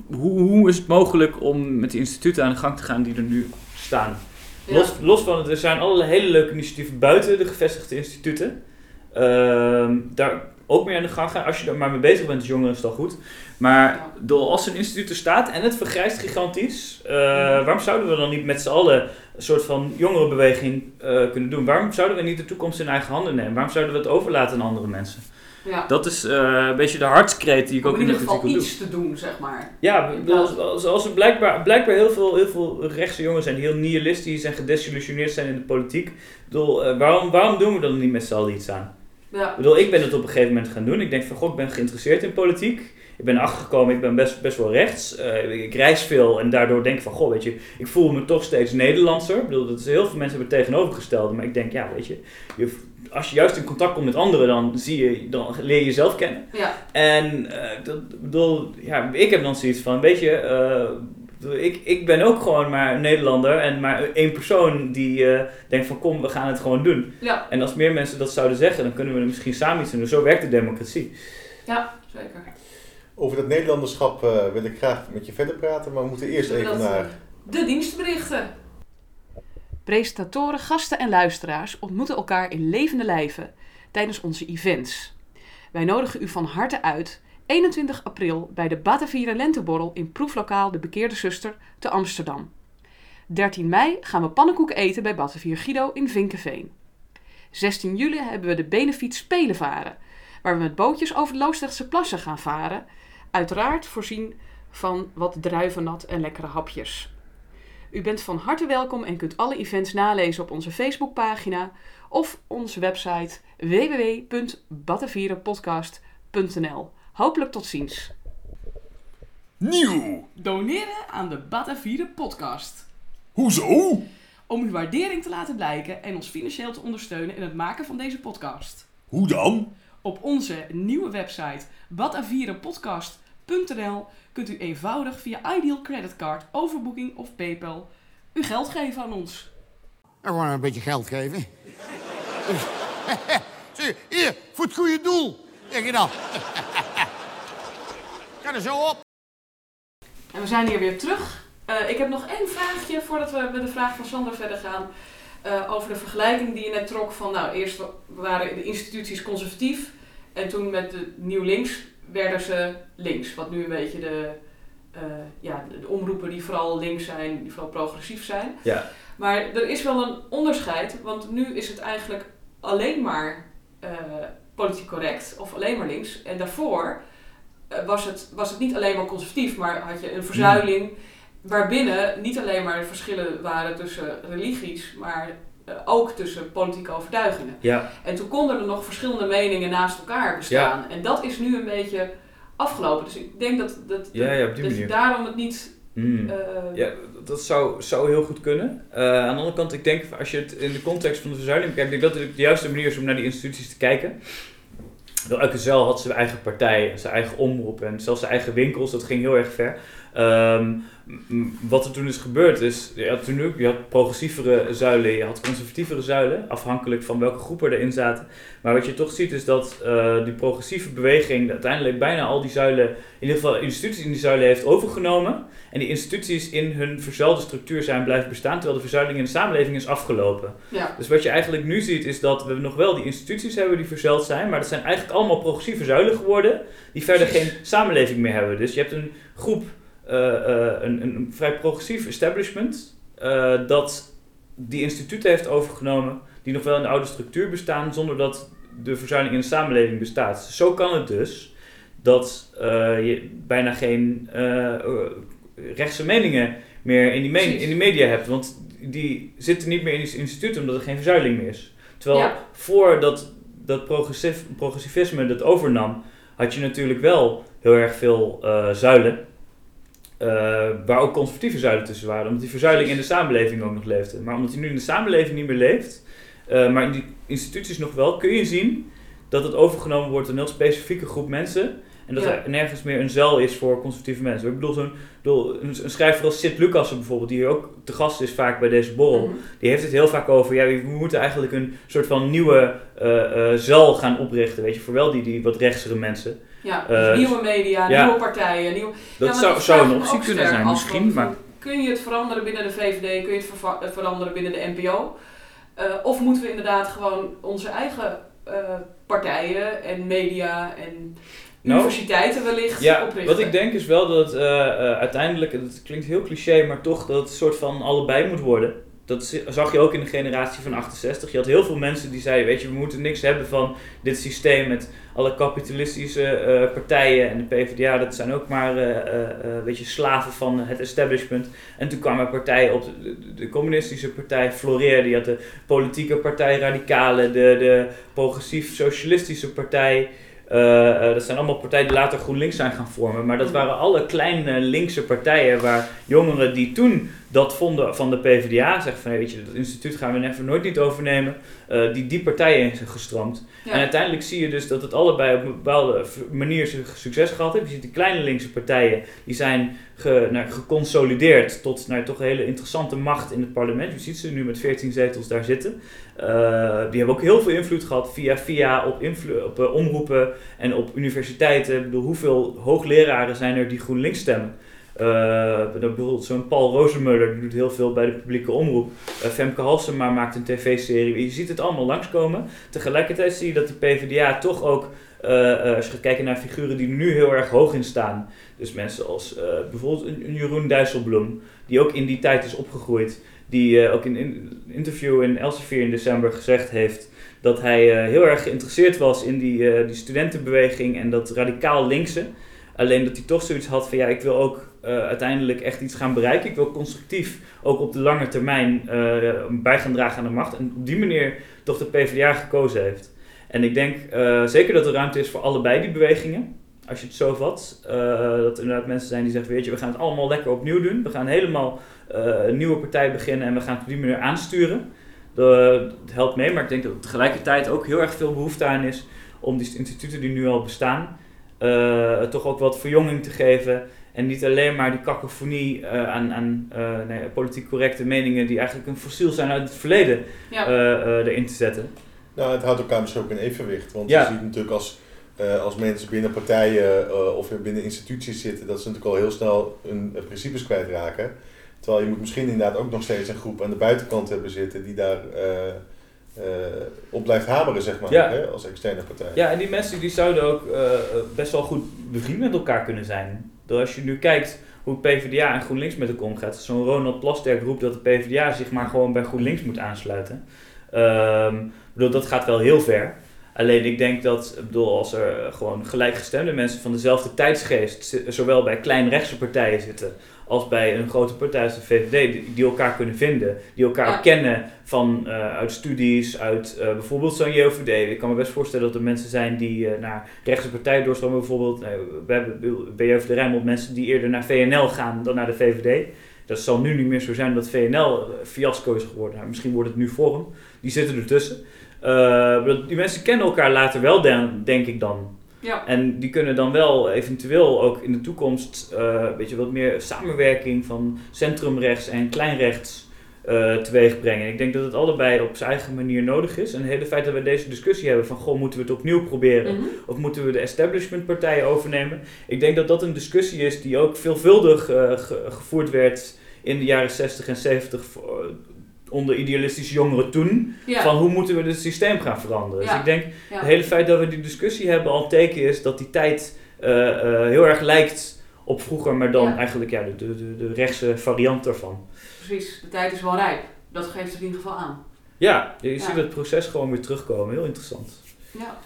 hoe, hoe is het mogelijk om met die instituten aan de gang te gaan die er nu staan. Ja. Los, los van het, er zijn allerlei hele leuke initiatieven buiten de gevestigde instituten. Ehm, daar ook mee aan de gang gaan. Als je er maar mee bezig bent als jongere is het al goed. Maar Ja. door, als een instituut er staat en het vergrijst gigantisch, eh, waarom zouden we dan niet met z'n allen een soort van jongerenbeweging eh, kunnen doen? Waarom zouden we niet de toekomst in eigen handen nemen? Waarom zouden we het overlaten aan andere mensen? Ja. Dat is eh, een beetje de hartskreet die ik ook in ieder geval doe. iets te doen, zeg maar. Ja, als, als, als er blijkbaar, blijkbaar heel, veel, heel veel rechtse jongens zijn die heel nihilistisch en gedesillusioneerd zijn in de politiek. Ik bedoel, eh, waarom, waarom doen we dan niet met z'n allen iets aan? Ja. Ik bedoel, ik ben het op een gegeven moment gaan doen. Ik denk van, god, ik ben geïnteresseerd in politiek. Ik ben achtergekomen, ik ben best, best wel rechts. Eh, ik reis veel en daardoor denk ik van, goh, weet je, ik voel me toch steeds Nederlandser. Ik bedoel, dat is, heel veel mensen hebben het tegenovergestelde. Maar ik denk, ja, weet je, je, als je juist in contact komt met anderen, dan, zie je, dan leer je jezelf kennen. Ja. En eh, dat, ik bedoel, ja, ik heb dan zoiets van, weet je, eh, ik, ik ben ook gewoon maar een Nederlander en maar één persoon die eh, denkt van, kom, we gaan het gewoon doen. Ja. En als meer mensen dat zouden zeggen, dan kunnen we er misschien samen iets doen. Zo werkt de democratie. Ja, zeker. Over dat Nederlanderschap eh, wil ik graag met je verder praten, maar we moeten eerst even dat, naar... De dienstberichten. Presentatoren, gasten en luisteraars ontmoeten elkaar in levende lijven tijdens onze events. Wij nodigen u van harte uit 21 april bij de Batavieren Lenteborrel in proeflokaal De Bekeerde Zuster te Amsterdam. 13 mei gaan we pannenkoeken eten bij Batavier Guido in Vinkenveen. 16 juli hebben we de Benefiet Spelen varen, waar we met bootjes over de Loosdrechtse plassen gaan varen. Uiteraard voorzien van wat druivennat en lekkere hapjes. U bent van harte welkom en kunt alle events nalezen op onze Facebookpagina of onze website www.batavierenpodcast.nl. Hopelijk tot ziens. Nieuw! Doneren aan de Batavieren podcast. Hoezo? Om uw waardering te laten blijken en ons financieel te ondersteunen in het maken van deze podcast. Hoe dan? Op onze nieuwe website batavierenpodcast.nl kunt u eenvoudig via Ideal Creditcard, overboeking of PayPal uw geld geven aan ons. Gewoon een beetje geld geven. *laughs* Zie, hier, voor het goede doel. Zeg je dan. *laughs* Ga er zo op. En we zijn hier weer terug. Eh, ik heb nog één vraagje voordat we met de vraag van Sander verder gaan. Eh, over de vergelijking die je net trok van, nou, eerst wa- waren de instituties conservatief. En toen met de Nieuw Links werden ze links. Wat nu een beetje de, eh, ja, de omroepen die vooral links zijn, die vooral progressief zijn. Ja. Maar er is wel een onderscheid, want nu is het eigenlijk alleen maar eh, politiek correct of alleen maar links. En daarvoor eh, was, het, was het niet alleen maar conservatief, maar had je een verzuiling waarbinnen niet alleen maar verschillen waren tussen religies, maar ook tussen politieke overtuigingen. Ja, En toen konden er nog verschillende meningen naast elkaar bestaan. En dat is nu een beetje afgelopen. Dus ik denk dat, dat, Ja, ja, op die dat je daarom het niet... Eh, Ja, dat zou, zou heel goed kunnen. Eh, aan de andere kant, ik denk, als je het in de context van de verzuiling bekijkt, denk ik dat het de juiste manier is om naar die instituties te kijken. Elke zuil had zijn eigen partij, zijn eigen omroep en zelfs zijn eigen winkels. Dat ging heel erg ver. Ehm, wat er toen is gebeurd is, je had toen ook, je had progressievere zuilen, je had conservatievere zuilen, afhankelijk van welke groepen erin zaten. Maar wat je toch ziet is dat eh, die progressieve beweging uiteindelijk bijna al die zuilen, in ieder geval instituties in die zuilen heeft overgenomen. En die instituties in hun verzuilde structuur zijn blijven bestaan, terwijl de verzuiling in de samenleving is afgelopen. Ja, Dus wat je eigenlijk nu ziet is dat we nog wel die instituties hebben die verzuild zijn, maar dat zijn eigenlijk allemaal progressieve zuilen geworden die verder geen samenleving meer hebben. Dus je hebt een groep, een, een, een vrij progressief establishment eh, dat die instituten heeft overgenomen die nog wel in de oude structuur bestaan zonder dat de verzuiling in de samenleving bestaat. Zo kan het dus dat eh, je bijna geen eh, eh, rechtse meningen meer in die, in die media hebt, want die zitten niet meer in die instituten omdat er geen verzuiling meer is. Terwijl Ja. voordat dat progressief, progressivisme dat overnam, had je natuurlijk wel heel erg veel eh, zuilen. Eh, waar ook conservatieve zuilen tussen waren. Omdat die verzuiling in de samenleving ook nog leefde. Maar omdat die nu in de samenleving niet meer leeft, eh, maar in die instituties nog wel, kun je zien dat het overgenomen wordt door een heel specifieke groep mensen. En dat Ja. er nergens meer een zuil is voor conservatieve mensen. Ik bedoel, zo'n, een, schrijver als Sid Lucassen bijvoorbeeld, die hier ook te gast is vaak bij deze borrel. Mhm. Die heeft het heel vaak over, ja, we moeten eigenlijk een soort van nieuwe zuil gaan oprichten, weet je, voor wel die, die wat rechtsere mensen. Ja Eh, dus nieuwe media, ja. nieuwe partijen, nieuwe... Dat Ja, zou, dat zou een optie kunnen zijn, misschien, maar... Kun je het veranderen binnen de VVD? Kun je het eh, veranderen binnen de NPO? Eh, of moeten we inderdaad gewoon onze eigen partijen en media en Nou, universiteiten wellicht Ja, oprichten? wat ik denk is wel dat het uiteindelijk, het klinkt heel cliché, maar toch dat het soort van allebei moet worden. Dat zag je ook in de generatie van 68. Je had heel veel mensen die zeiden, weet je, we moeten niks hebben van dit systeem met alle kapitalistische eh, partijen. En de PvdA, dat zijn ook maar, eh, eh, weet je, slaven van het establishment. En toen kwamen partijen op, de communistische partij floreerde. Je had de politieke partij Radicale, de, de progressief-socialistische partij. Eh, eh, dat zijn allemaal partijen die later GroenLinks zijn gaan vormen. Maar dat waren alle kleine linkse partijen waar jongeren die toen dat vonden van de PvdA, zeggen van hey, weet je, dat instituut gaan we even nooit niet overnemen, eh, die die partijen in zijn gestroomd. Ja. En uiteindelijk zie je dus dat het allebei op een bepaalde manier su- succes gehad heeft. Je ziet die kleine linkse partijen, die zijn ge, nou, geconsolideerd tot nou, toch een hele interessante macht in het parlement. Je ziet ze nu met 14 zetels daar zitten. Eh, die hebben ook heel veel invloed gehad via via op, op eh, omroepen en op universiteiten. Hoeveel hoogleraren zijn er die GroenLinks stemmen? Eh, bijvoorbeeld zo'n Paul Rozemuller, die doet heel veel bij de publieke omroep. Femke Halsema maakt een tv-serie. Je ziet het allemaal langskomen. Tegelijkertijd zie je dat de PvdA toch ook, als je gaat kijken naar figuren die nu heel erg hoog in staan. Dus mensen als bijvoorbeeld een Jeroen Dijsselbloem, die ook in die tijd is opgegroeid. Die eh, ook in een interview in Elsevier in december gezegd heeft dat hij eh, heel erg geïnteresseerd was in die, eh, die studentenbeweging en dat radicaal linkse. Alleen dat hij toch zoiets had van ja, ik wil ook uiteindelijk echt iets gaan bereiken. Ik wil constructief ook op de lange termijn bij gaan dragen aan de macht. En op die manier toch de PvdA gekozen heeft. En ik denk zeker dat er ruimte is voor allebei die bewegingen. Als je het zo vat. eh, dat er inderdaad mensen zijn die zeggen, weet je, we gaan het allemaal lekker opnieuw doen. We gaan helemaal eh, een nieuwe partij beginnen en we gaan het op die manier aansturen. De- Het helpt mee, maar ik denk dat er tegelijkertijd ook heel erg veel behoefte aan is om die instituten die nu al bestaan, eh, toch ook wat verjonging te geven. En niet alleen maar die kakofonie eh, aan, aan eh, nee, politiek correcte meningen die eigenlijk een fossiel zijn uit het verleden Ja. eh, eh, erin te zetten. Nou, het houdt elkaar dus ook in evenwicht. Want Ja. je ziet natuurlijk als, eh, als mensen binnen partijen eh, of binnen instituties zitten, dat ze natuurlijk al heel snel hun eh, principes kwijtraken. Terwijl je moet misschien inderdaad ook nog steeds een groep aan de buitenkant hebben zitten die daar op blijft hameren, zeg maar, Ja. hè, als externe partij. Ja, en die mensen die zouden ook best wel goed bevriend met elkaar kunnen zijn. Door als je nu kijkt hoe PvdA en GroenLinks met elkaar omgaat. Zo'n Ronald Plasterk roept dat de PvdA zich maar gewoon bij GroenLinks moet aansluiten. Ik bedoel, dat gaat wel heel ver. Alleen ik denk dat, ik bedoel, als er gewoon gelijkgestemde mensen van dezelfde tijdsgeest, zowel bij kleinrechtse partijen zitten als bij een grote partij als de VVD, die, elkaar kunnen vinden, die elkaar Ja. kennen van, eh, uit studies, uit eh, bijvoorbeeld zo'n JOVD. Ik kan me best voorstellen dat er mensen zijn die eh, naar rechtse partijen doorstromen, bijvoorbeeld eh, we hebben bij JOVD Rijnmond mensen die eerder naar VNL gaan dan naar de VVD. Dat zal nu niet meer zo zijn dat VNL fiasco is geworden. Nou, misschien wordt het nu Forum. Die zitten ertussen. Maar die mensen kennen elkaar later wel, den- denk ik dan. Ja. En die kunnen dan wel eventueel ook in de toekomst eh, weet je, wat meer samenwerking van centrumrechts en kleinrechts eh teweeg brengen. Ik denk dat het allebei op zijn eigen manier nodig is. En het hele feit dat we deze discussie hebben van, goh, moeten we het opnieuw proberen? Mhm. Of moeten we de establishmentpartijen overnemen? Ik denk dat dat een discussie is die ook veelvuldig ge- gevoerd werd in de jaren 60 en 70 voor- onder idealistische jongeren toen. Ja. Van hoe moeten we het systeem gaan veranderen? Ja. Dus ik denk, Ja. het hele feit dat we die discussie hebben al een teken is dat die tijd eh, eh, heel erg lijkt op vroeger, maar dan Ja. eigenlijk ja, de, de, de, de rechtse variant daarvan. Precies, de tijd is wel rijp. Dat geeft het in ieder geval aan. Ja, je Ja. ziet het proces gewoon weer terugkomen. Heel interessant. Ja.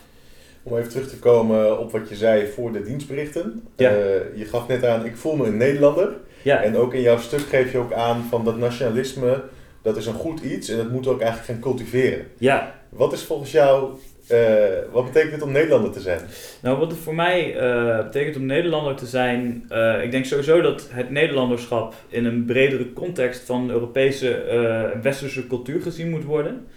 Om even terug te komen op wat je zei voor de dienstberichten. Ja. Eh, je gaf net aan, ik voel me een Nederlander. Ja, En ook in jouw stuk geef je ook aan van dat nationalisme, dat is een goed iets en dat moeten we ook eigenlijk gaan cultiveren. ja. Wat is volgens jou, eh, wat betekent het om Nederlander te zijn? Nou, wat het voor mij eh, betekent om Nederlander te zijn, eh, ik denk sowieso dat het Nederlanderschap in een bredere context van Europese en westerse cultuur gezien moet worden.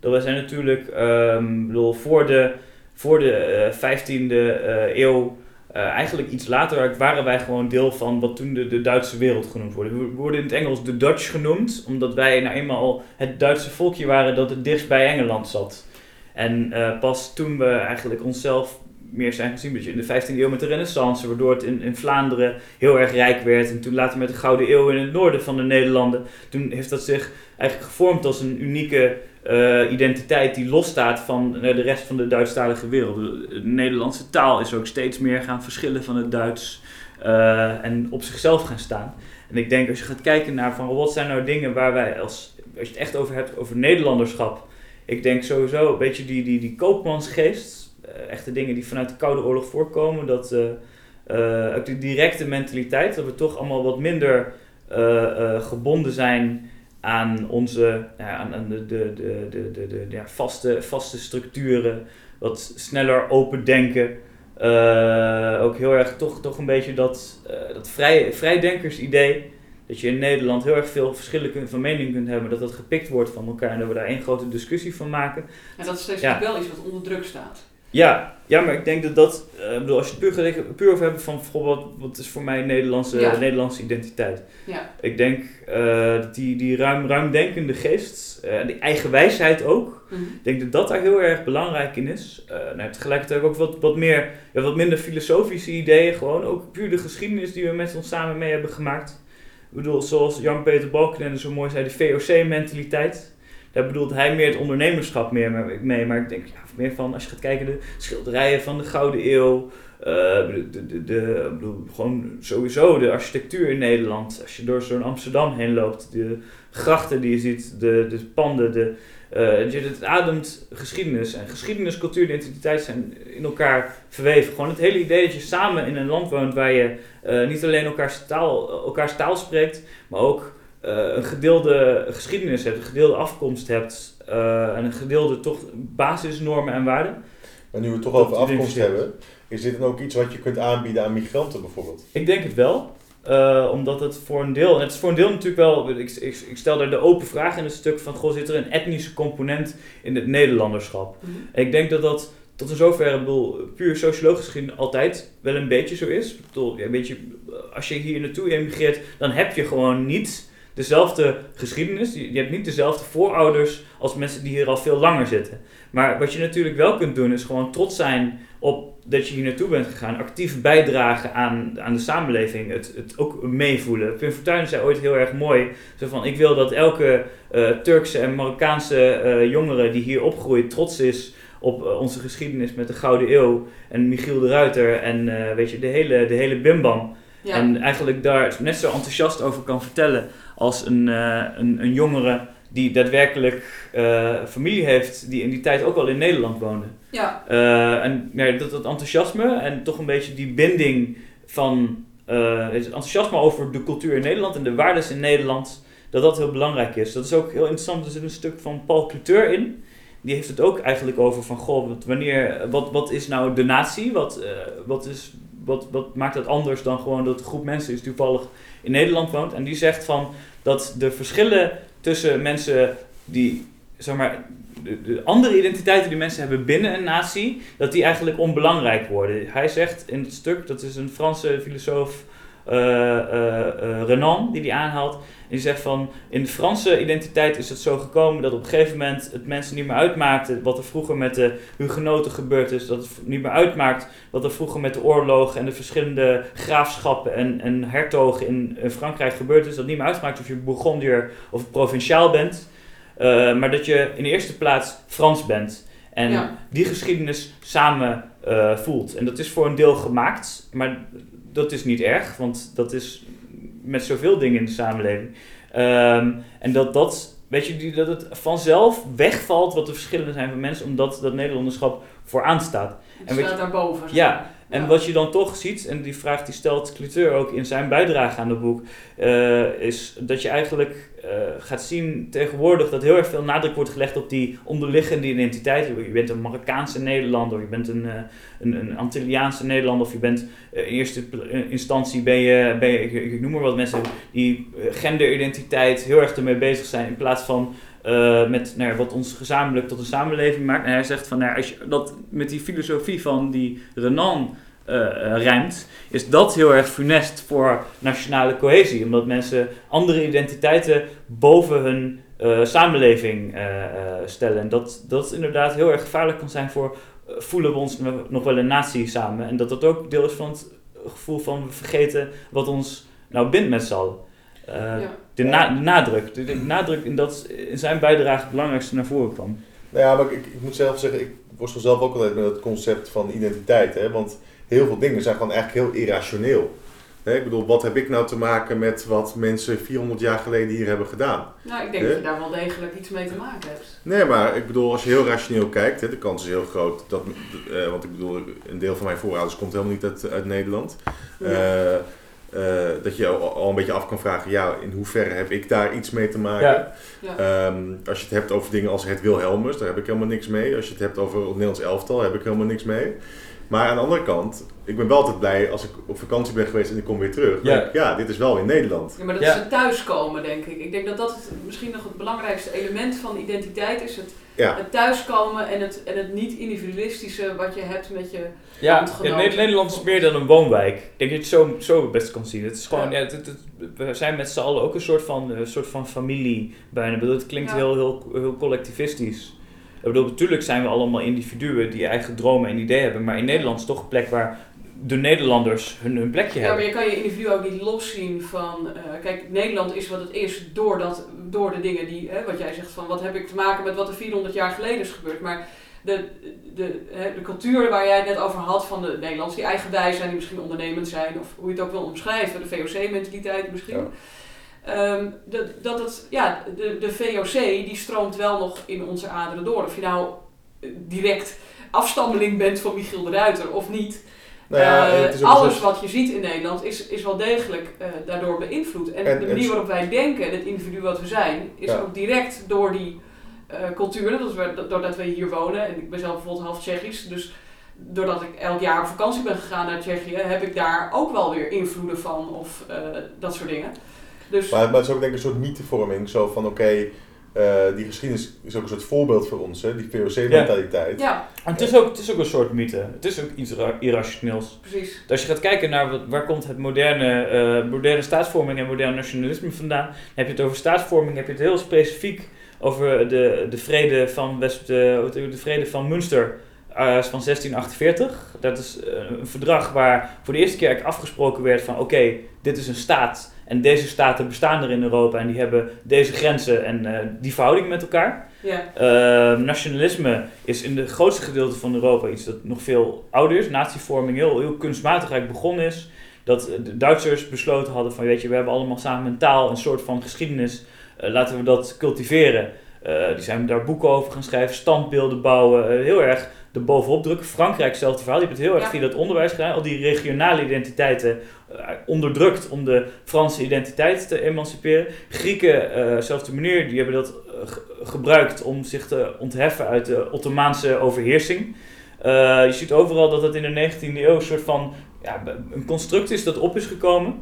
Dat wij zijn natuurlijk, ik bedoel, voor de, voor de eh, 15e eh, eeuw, eh, eigenlijk iets later, waren wij gewoon deel van wat toen de, de Duitse wereld genoemd wordt. We worden in het Engels de Dutch genoemd, omdat wij nou eenmaal het Duitse volkje waren dat het dichtst bij Engeland zat. En eh, pas toen we eigenlijk onszelf meer zijn gezien, beetje in de 15e eeuw met de renaissance, waardoor het in, in Vlaanderen heel erg rijk werd. En toen later met de Gouden Eeuw in het noorden van de Nederlanden. Toen heeft dat zich eigenlijk gevormd als een unieke eh, identiteit die losstaat van eh, de rest van de Duitsstalige wereld. De, de Nederlandse taal is ook steeds meer gaan verschillen van het Duits eh, en op zichzelf gaan staan. En ik denk als je gaat kijken naar van wat zijn nou dingen waar wij als, als je het echt over hebt over Nederlanderschap. Ik denk sowieso een beetje die, die, die koopmansgeest. echte dingen die vanuit de Koude Oorlog voorkomen. Dat ook die directe mentaliteit. Dat we toch allemaal wat minder gebonden zijn aan onze ja, aan, aan de, de, de, de, de, de ja, vaste, vaste structuren. Wat sneller open denken. Eh, ook heel erg toch, toch een beetje dat, eh dat vrij, vrijdenkersidee. Dat je in Nederland heel erg veel verschillen van mening kunt hebben. Dat dat gepikt wordt van elkaar en dat we daar één grote discussie van maken. En dat is steeds Ja. wel iets wat onder druk staat. Ja, ja, maar ik denk dat dat, eh, bedoel, als je het puur, puur over hebben van bijvoorbeeld, wat, is voor mij Nederlandse, Ja. Nederlandse identiteit. Ja. Ik denk eh, dat die, die ruim, ruimdenkende geest, eh, die eigen wijsheid ook, Mhm. ik denk dat dat daar heel erg belangrijk in is. Nou, tegelijkertijd ook wat, wat, meer, ja, wat minder filosofische ideeën, gewoon ook puur de geschiedenis die we met ons samen mee hebben gemaakt. Ik bedoel, zoals Jan-Peter Balkenende zo mooi zei, de VOC-mentaliteit. Daar bedoelt hij meer het ondernemerschap meer mee. Maar ik denk ja, meer van, als je gaat kijken, de schilderijen van de Gouden Eeuw. eh, de, de, de, gewoon sowieso de architectuur in Nederland. Als je door zo'n Amsterdam heen loopt, de grachten die je ziet, de, de panden, de, je- het ademt geschiedenis. En geschiedenis, cultuur en identiteit zijn in elkaar verweven. Gewoon het hele idee dat je samen in een land woont waar je eh, niet alleen elkaars taal, elkaars taal spreekt, maar ook een gedeelde geschiedenis hebt, een gedeelde afkomst hebt eh, en een gedeelde toch basisnormen en waarden. Maar nu we het toch over afkomst hebben, is dit dan ook iets wat je kunt aanbieden aan migranten bijvoorbeeld? Ik denk het wel. eh, omdat het voor een deel, en het is voor een deel natuurlijk wel, ik, ik, ik stel daar de open vraag in het stuk van, goh, zit er een etnische component in het Nederlanderschap? Mhm. En ik denk dat dat tot in zoverre, bedoel, puur sociologisch gezien altijd wel een beetje zo is. Ik bedoel, ja, een beetje, als je hier naartoe emigreert, dan heb je gewoon niet dezelfde geschiedenis. Je, hebt niet dezelfde voorouders als mensen die hier al veel langer zitten. Maar wat je natuurlijk wel kunt doen, is gewoon trots zijn op dat je hier naartoe bent gegaan. Actief bijdragen aan, aan de samenleving. Het, het ook meevoelen. Pim Fortuyn zei ooit heel erg mooi. Zo van, ik wil dat elke eh, Turkse en Marokkaanse eh jongere die hier opgroeit trots is op eh, onze geschiedenis met de Gouden Eeuw en Michiel de Ruiter en weet je, de hele, de hele bimbam. Ja. En eigenlijk daar net zo enthousiast over kan vertellen als een, eh, een, een jongere die daadwerkelijk eh, familie heeft die in die tijd ook al in Nederland woonde. ja. Eh, en ja, dat, dat enthousiasme en toch een beetje die binding van het enthousiasme over de cultuur in Nederland en de waardes in Nederland, dat dat heel belangrijk is. Dat is ook heel interessant. Er zit een stuk van Paul Cliteur in. Die heeft het ook eigenlijk over van, goh, wat, wanneer, wat, wat is nou de natie? Wat, wat, is, wat, wat maakt het anders dan gewoon dat een groep mensen is die toevallig in Nederland woont? En die zegt van dat de verschillen tussen mensen die, zeg maar, de, de andere identiteiten die mensen hebben binnen een natie, dat die eigenlijk onbelangrijk worden. Hij zegt in het stuk, dat is een Franse filosoof, Renan, die die aanhaalt. En die zegt van, in de Franse identiteit is het zo gekomen dat op een gegeven moment het mensen niet meer uitmaakte wat er vroeger met de hugenoten gebeurd is. Dat het niet meer uitmaakt wat er vroeger met de oorlogen en de verschillende graafschappen en, en hertogen in, in Frankrijk gebeurd is. Dat het niet meer uitmaakt of je Bourgondier of provinciaal bent. Uh, maar dat je in de eerste plaats Frans bent. En Ja. die geschiedenis samen uh, voelt. En dat is voor een deel gemaakt, maar dat is niet erg, want dat is met zoveel dingen in de samenleving. Um, en dat dat, weet je, dat het vanzelf wegvalt wat de verschillen zijn van mensen, omdat dat Nederlanderschap vooraan staat. Het En weet staat je- daarboven. Ja. En wat je dan toch ziet, en die vraag die stelt Cluteur ook in zijn bijdrage aan het boek, eh, is dat je eigenlijk eh, gaat zien tegenwoordig dat heel erg veel nadruk wordt gelegd op die onderliggende identiteit. Je bent een Marokkaanse Nederlander, je bent een, eh, een, een Antilliaanse Nederlander, of je bent in eerste instantie ben je, ben je ik, ik noem maar wat mensen die genderidentiteit heel erg ermee bezig zijn, in plaats van eh, met nou wat ons gezamenlijk tot een samenleving maakt. En hij zegt van, nou, als je dat met die filosofie van die Renan eh, eh, rijmt, is dat heel erg funest voor nationale cohesie. Omdat mensen andere identiteiten boven hun samenleving stellen. En dat dat inderdaad heel erg gevaarlijk kan zijn voor, voelen we ons nog wel een natie samen. En dat dat ook deel is van het gevoel van we vergeten wat ons nou bindt met z'n. Eh, Ja. de, na- de nadruk, de, de nadruk in dat in zijn bijdrage het belangrijkste naar voren kwam. Nou ja, maar ik, ik moet zelf zeggen, ik worstel zelf ook altijd met het concept van identiteit. Hè? Want heel veel dingen zijn gewoon eigenlijk heel irrationeel. Hè? Ik bedoel, wat heb ik nou te maken met wat mensen 400 jaar geleden hier hebben gedaan? Nou, ik denk Hè? dat je daar wel degelijk iets mee te maken hebt. Nee, maar ik bedoel, als je heel rationeel kijkt, hè, de kans is heel groot dat, eh, want ik bedoel, een deel van mijn voorouders komt helemaal niet uit, uit Nederland. Eh, eh, dat je al, al een beetje af kan vragen, ja, in hoeverre heb ik daar iets mee te maken? Ja. Ja. Ehm, als je het hebt over dingen als het Wilhelmus, daar heb ik helemaal niks mee. Als je het hebt over het Nederlands elftal, heb ik helemaal niks mee. Maar aan de andere kant, ik ben wel altijd blij als ik op vakantie ben geweest en ik kom weer terug. Ja. Dit is wel in Nederland. Ja, maar dat Ja. is het thuiskomen, denk ik. Ik denk dat dat het, misschien nog het belangrijkste element van identiteit is. Het, Ja, het thuiskomen en het, en het niet-individualistische wat je hebt met je... Ja, in Ne- Nederland is meer dan een woonwijk. Ik denk dat je het zo, zo best kan zien. Het is gewoon, Ja. ja. het, het- het- we zijn met z'n allen ook een soort van, een soort van familie bijna. Ik bedoel, Het klinkt Ja. heel, heel, heel collectivistisch. Ik bedoel, natuurlijk zijn we allemaal individuen die eigen dromen en ideeën hebben. Maar in Nederland is toch een plek waar de Nederlanders hun, hun plekje Ja, maar hebben. je kan je individu ook niet loszien van... eh, kijk, Nederland is wat het is door, dat, door de dingen die... Hè, wat jij zegt van, wat heb ik te maken met wat er 400 jaar geleden is gebeurd. Maar de, de, hè, de cultuur waar jij het net over had van de Nederlanders... die eigenwijs zijn, die misschien ondernemend zijn... of hoe je het ook wil omschrijven, de VOC-mentaliteit misschien... Ja. Ehm, dat, dat het, ja, de, de VOC die stroomt wel nog in onze aderen door. Of je nou eh, direct afstammeling bent van Michiel de Ruiter of niet. Nou ja, Eh, het alles wat je ziet in Nederland is, is wel degelijk eh, daardoor beïnvloed. En, En- de manier waarop wij denken, en het individu wat we zijn, is Ja. ook direct door die eh, cultuur. Waar- doordat we hier wonen. En ik ben zelf bijvoorbeeld half Tsjechisch. Dus doordat ik elk jaar op vakantie ben gegaan naar Tsjechië, heb ik daar ook wel weer invloeden van of eh, dat soort dingen. Dus Maar, maar het is ook denk ik een soort mythevorming. Zo van, oké, eh, die geschiedenis is ook een soort voorbeeld voor ons, hè? die VOC-mentaliteit. ja, En het is, ook, het is ook een soort mythe. Het is ook iets ra- irrationeels. precies. Als je gaat kijken naar wat, waar komt het moderne, eh, moderne staatsvorming en moderne nationalisme vandaan, dan heb je het over staatsvorming, heb je het heel specifiek over de, de vrede van West, eh, wat- de vrede van Münster eh, van 1648. Dat is eh, een verdrag waar voor de eerste keer afgesproken werd van oké, dit is een staat en deze staten bestaan er in Europa en die hebben deze grenzen en eh, die verhouding met elkaar. Ja, Uh, nationalisme is in de grootste gedeelte van Europa iets dat nog veel ouder is. Natievorming heel, heel kunstmatig eigenlijk begonnen is. Dat eh, de Duitsers besloten hadden van, weet je, we hebben allemaal samen een taal, een soort van geschiedenis. Eh, laten we dat cultiveren. Die zijn daar boeken over gaan schrijven, standbeelden bouwen, heel erg er bovenop drukken. Frankrijk, hetzelfde verhaal, die hebben het heel erg via dat onderwijs gedaan. Al die regionale identiteiten eh, onderdrukt om de Franse identiteit te emanciperen. Grieken, eh zelfde manier, die hebben dat eh, ge- gebruikt om zich te ontheffen uit de Ottomaanse overheersing. Eh, je ziet overal dat het in de 19e eeuw een soort van ja, een construct is dat op is gekomen.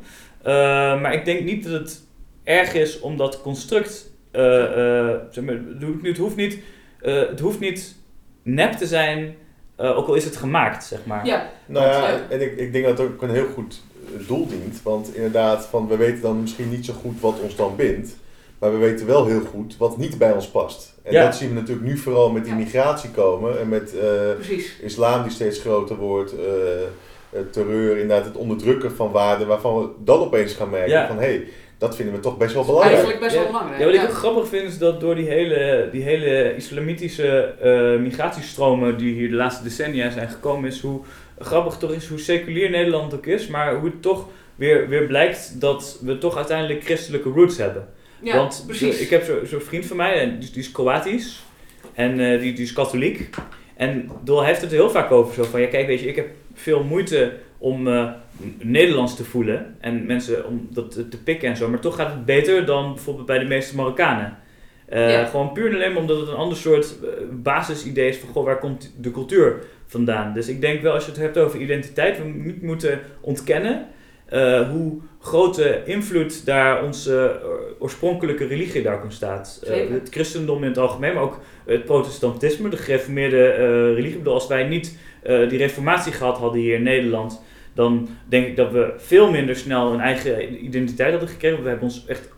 Eh, maar ik denk niet dat het erg is om dat construct. eh, eh, zeg maar, het hoeft niet- het hoeft niet nep te zijn, eh, ook al is het gemaakt, zeg maar. Ja, Nou ja, Ja. en ik, ik denk dat het ook een heel goed eh, doel dient. Want inderdaad, van, we weten dan misschien niet zo goed wat ons dan bindt. Maar we weten wel heel goed wat niet bij ons past. En Ja. dat zien we natuurlijk nu vooral met die migratie komen. En met eh, islam die steeds groter wordt. terreur, inderdaad het onderdrukken van waarden. Waarvan we dan opeens gaan merken Ja. van... Hé, hey, dat vinden we toch best wel belangrijk. Eigenlijk best wel Ja, belangrijk. Ja, wat ik ja. ook grappig vind is dat door die hele, die hele islamitische eh, migratiestromen die hier de laatste decennia zijn gekomen, is hoe grappig toch is hoe seculier Nederland ook is, maar hoe het toch weer, weer blijkt dat we toch uiteindelijk christelijke roots hebben. Ja, Want precies. ik heb zo'n zo vriend van mij, en die, die is Kroatisch en eh, die, die is katholiek. En Dol heeft het er heel vaak over zo van, ja kijk weet je, ik heb veel moeite om eh, Nederlands te voelen en mensen om dat te, te pikken en zo, maar toch gaat het beter dan bijvoorbeeld bij de meeste Marokkanen. Eh, Ja. Gewoon puur en alleen maar omdat het een ander soort eh, basisidee is van, goh, waar komt de cultuur vandaan? Dus ik denk wel, als je het hebt over identiteit, we niet moeten ontkennen hoe grote invloed daar onze oorspronkelijke religie daar kan staat. Het christendom in het algemeen, maar ook het protestantisme, de gereformeerde religie. Ik bedoel, als wij niet die reformatie gehad hadden hier in Nederland, dan denk ik dat we veel minder snel een eigen identiteit hadden gekregen. We hebben ons echt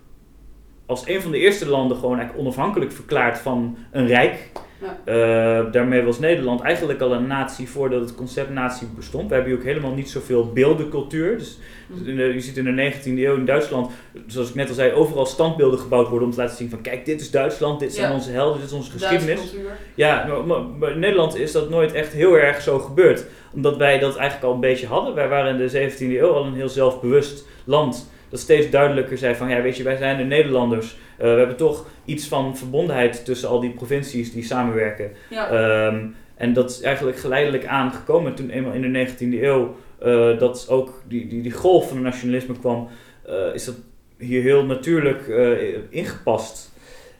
als een van de eerste landen gewoon eigenlijk onafhankelijk verklaard van een rijk. Ja. Eh, daarmee was Nederland eigenlijk al een natie voordat het concept natie bestond. We hebben hier ook helemaal niet zoveel beeldencultuur. Dus in de- je ziet in de 19e eeuw in Duitsland, zoals ik net al zei, overal standbeelden gebouwd worden om te laten zien van kijk, dit is Duitsland, dit zijn Ja. onze helden, dit is onze geschiedenis. Ja, maar, maar- maar in Nederland is dat nooit echt heel erg zo gebeurd. Omdat wij dat eigenlijk al een beetje hadden. Wij waren in de 17e eeuw al een heel zelfbewust land. Dat steeds duidelijker zei van, ja weet je, wij zijn de Nederlanders. Eh, we hebben toch iets van verbondenheid tussen al die provincies die samenwerken. Ja, Ehm, en dat is eigenlijk geleidelijk aangekomen toen eenmaal in de 19e eeuw eh, dat ook die, die, die golf van nationalisme kwam, eh, is dat hier heel natuurlijk ingepast.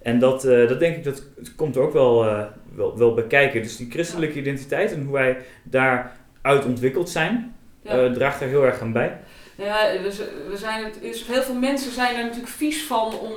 En dat, dat denk ik, dat het komt er ook wel, eh, wel, wel bij kijken. Dus die christelijke identiteit en hoe wij daaruit ontwikkeld zijn, ja. draagt daar heel erg aan bij. Ja, eh, we zijn het, is, heel veel mensen zijn er natuurlijk vies van om,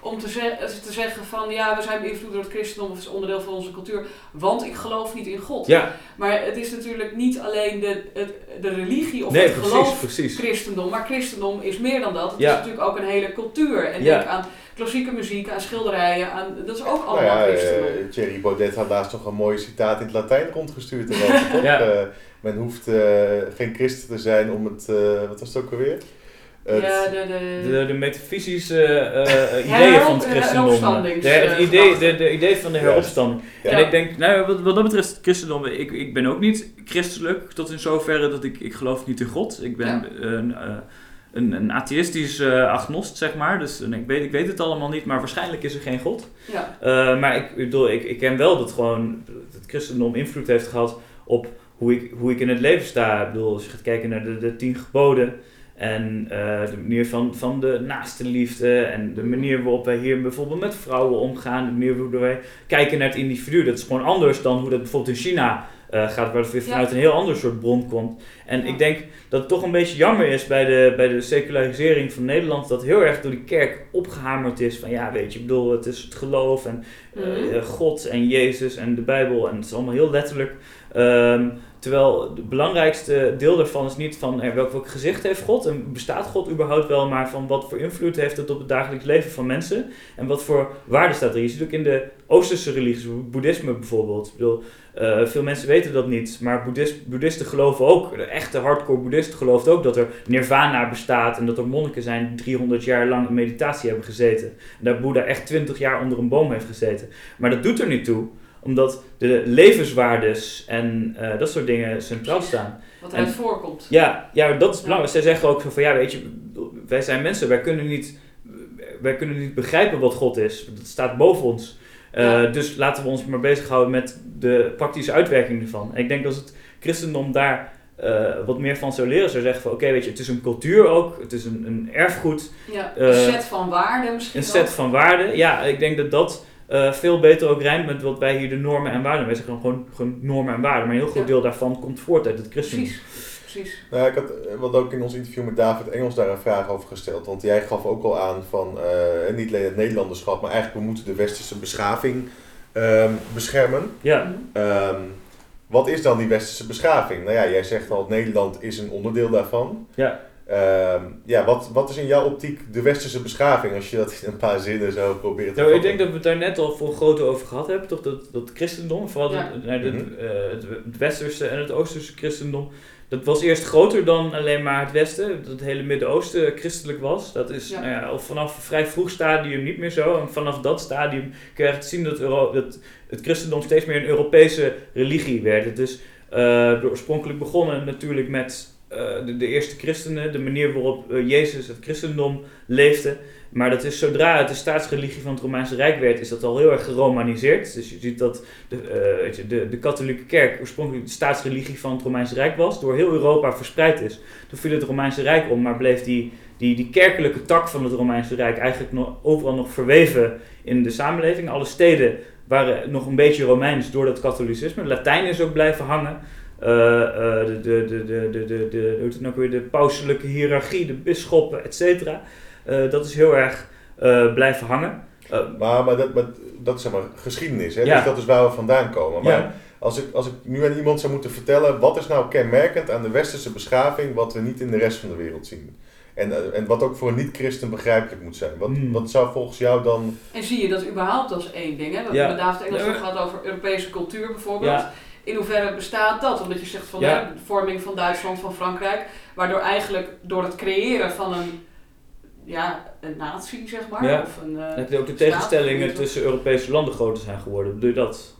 om te, ze- te zeggen van ja, we zijn beïnvloed door het christendom of het is onderdeel van onze cultuur, want ik geloof niet in God. Ja, Maar het is natuurlijk niet alleen de, het, de religie of nee, het precies, geloof precies. christendom, maar christendom is meer dan dat. Het Ja. is natuurlijk ook een hele cultuur. En Ja. denk aan klassieke muziek, aan schilderijen, aan, dat is ook Nou allemaal ja, christendom. eh, Thierry Baudet had laatst nog een mooi citaat in het Latijn rondgestuurd. *laughs* Ja. Eh, men hoeft eh, geen christen te zijn om het, eh, wat was het ook alweer? Het- ja, de, de, De, de metafysische eh, ideeën van het christendom. De, het idee, de, de idee van de heropstanding. Ja. En ik denk, nou, wat, wat dat betreft, het christendom, ik, ik ben ook niet christelijk tot in zoverre dat ik, ik geloof niet in God. Ik ben Ja. een, eh, een, een atheïstisch agnost, zeg maar. Dus en ik, weet, ik weet het allemaal niet, maar waarschijnlijk is er geen God. ja, Eh, maar ik, ik bedoel, ik, ik ken wel dat gewoon het christendom invloed heeft gehad op hoe ik, hoe ik in het leven sta. Ik bedoel, als je gaat kijken naar de, de tien geboden en eh, de manier van, van de naaste liefde en de manier waarop wij hier bijvoorbeeld met vrouwen omgaan, de manier waarop wij kijken naar het individu. Dat is gewoon anders dan hoe dat bijvoorbeeld in China eh, gaat, waar het weer Ja. vanuit een heel ander soort bron komt. En Ja. ik denk dat het toch een beetje jammer is bij de, bij de secularisering van Nederland, dat heel erg door de kerk opgehamerd is van ja, weet je, ik bedoel, het is het geloof en eh, Mhm. God en Jezus en de Bijbel en het is allemaal heel letterlijk. Ehm, terwijl het belangrijkste deel daarvan is niet van eh, welk, gezicht heeft God en bestaat God überhaupt wel, maar van wat voor invloed heeft het op het dagelijks leven van mensen en wat voor waarde staat er. Je ziet ook in de Oosterse religies, boeddhisme bijvoorbeeld. Ik bedoel, eh, veel mensen weten dat niet, maar boeddhist, boeddhisten geloven ook, de echte hardcore boeddhisten geloven ook dat er nirvana bestaat en dat er monniken zijn die 300 jaar lang in meditatie hebben gezeten. En dat Boeddha echt 20 jaar onder een boom heeft gezeten. Maar dat doet er niet toe, omdat de levenswaardes en eh, dat soort dingen centraal staan. wat eruit En- voorkomt. Ja, ja, dat is belangrijk. Zij zeggen ook zo van, ja, weet je, wij zijn mensen, wij kunnen niet, wij kunnen niet begrijpen wat God is. Dat staat boven ons. Eh. Dus laten we ons maar bezighouden met de praktische uitwerking ervan. En ik denk dat het christendom daar eh, wat meer van zou leren. Zou zeggen van, oké, weet je, het is een cultuur ook, het is een, een erfgoed, Ja, een set van waarden misschien een set ook. van waarden. Ja, ik denk dat dat eh, veel beter ook rijmt met wat wij hier de normen en waarden. Wij zeggen gewoon, gewoon normen en waarden, maar een heel groot Ja. deel daarvan komt voort uit het christendom. Precies, precies. Nou, ik had eh, wat ook in ons interview met David Engels daar een vraag over gesteld. Want jij gaf ook al aan van eh, niet alleen het Nederlanderschap, maar eigenlijk we moeten de westerse beschaving Ehm, beschermen. Ja, Ehm, wat is dan die westerse beschaving? Nou ja, jij zegt al, Nederland is een onderdeel daarvan. ja. Ehm, ja, wat, wat is in jouw optiek de westerse beschaving, als je dat in een paar zinnen zou proberen te Nou, ik denk dat we het daar net al voor groot over gehad hebben, toch? Dat, dat christendom, vooral Ja. het, nou, het, Mhm. eh, het, het westerse en het oosterse christendom, dat was eerst groter dan alleen maar het westen. Dat het hele Midden-Oosten christelijk was. Dat is Ja. nou ja, al vanaf een vrij vroeg stadium niet meer zo. En vanaf dat stadium kun je echt zien dat, Euro, dat het christendom steeds meer een Europese religie werd. Het is eh, oorspronkelijk begonnen natuurlijk met eh, de, eerste christenen, de manier waarop eh, Jezus het christendom leefde. Maar dat is zodra het de staatsreligie van het Romeinse Rijk werd, is dat al heel erg geromaniseerd. Dus je ziet dat de, eh, de, de katholieke kerk oorspronkelijk de staatsreligie van het Romeinse Rijk was, door heel Europa verspreid is. Toen viel het Romeinse Rijk om, maar bleef die, die, die kerkelijke tak van het Romeinse Rijk eigenlijk nog, overal nog verweven in de samenleving. Alle steden waren nog een beetje Romeins door dat katholicisme. Latijn is ook blijven hangen. Eh, eh, de, de, de, de, de, de, de, hoe heet het nou weer, de pauselijke hiërarchie, de bisschoppen, et cetera. Eh, dat is heel erg eh, blijven hangen. Maar, maar, dat, maar dat is zeg maar geschiedenis, hè? Ja. dus dat is waar we vandaan komen. Maar ja, als, ik, als ik nu aan iemand zou moeten vertellen, wat is nou kenmerkend aan de westerse beschaving wat we niet in de rest van de wereld zien? En, en wat ook voor een niet-christen begrijpelijk moet zijn. Wat, Hmm. wat zou volgens jou dan... En zie je dat überhaupt als één ding? Hè? We Ja. hebben met David Engels Ja, gehad over Europese cultuur bijvoorbeeld. ja, In hoeverre bestaat dat? Omdat je zegt van Ja. hè, de vorming van Duitsland, van Frankrijk, waardoor eigenlijk door het creëren van een, ja, een natie, zeg maar. Ja. Of een, eh, dat ook de tegenstellingen of- tussen Europese landen groter zijn geworden. Bedoel je dat?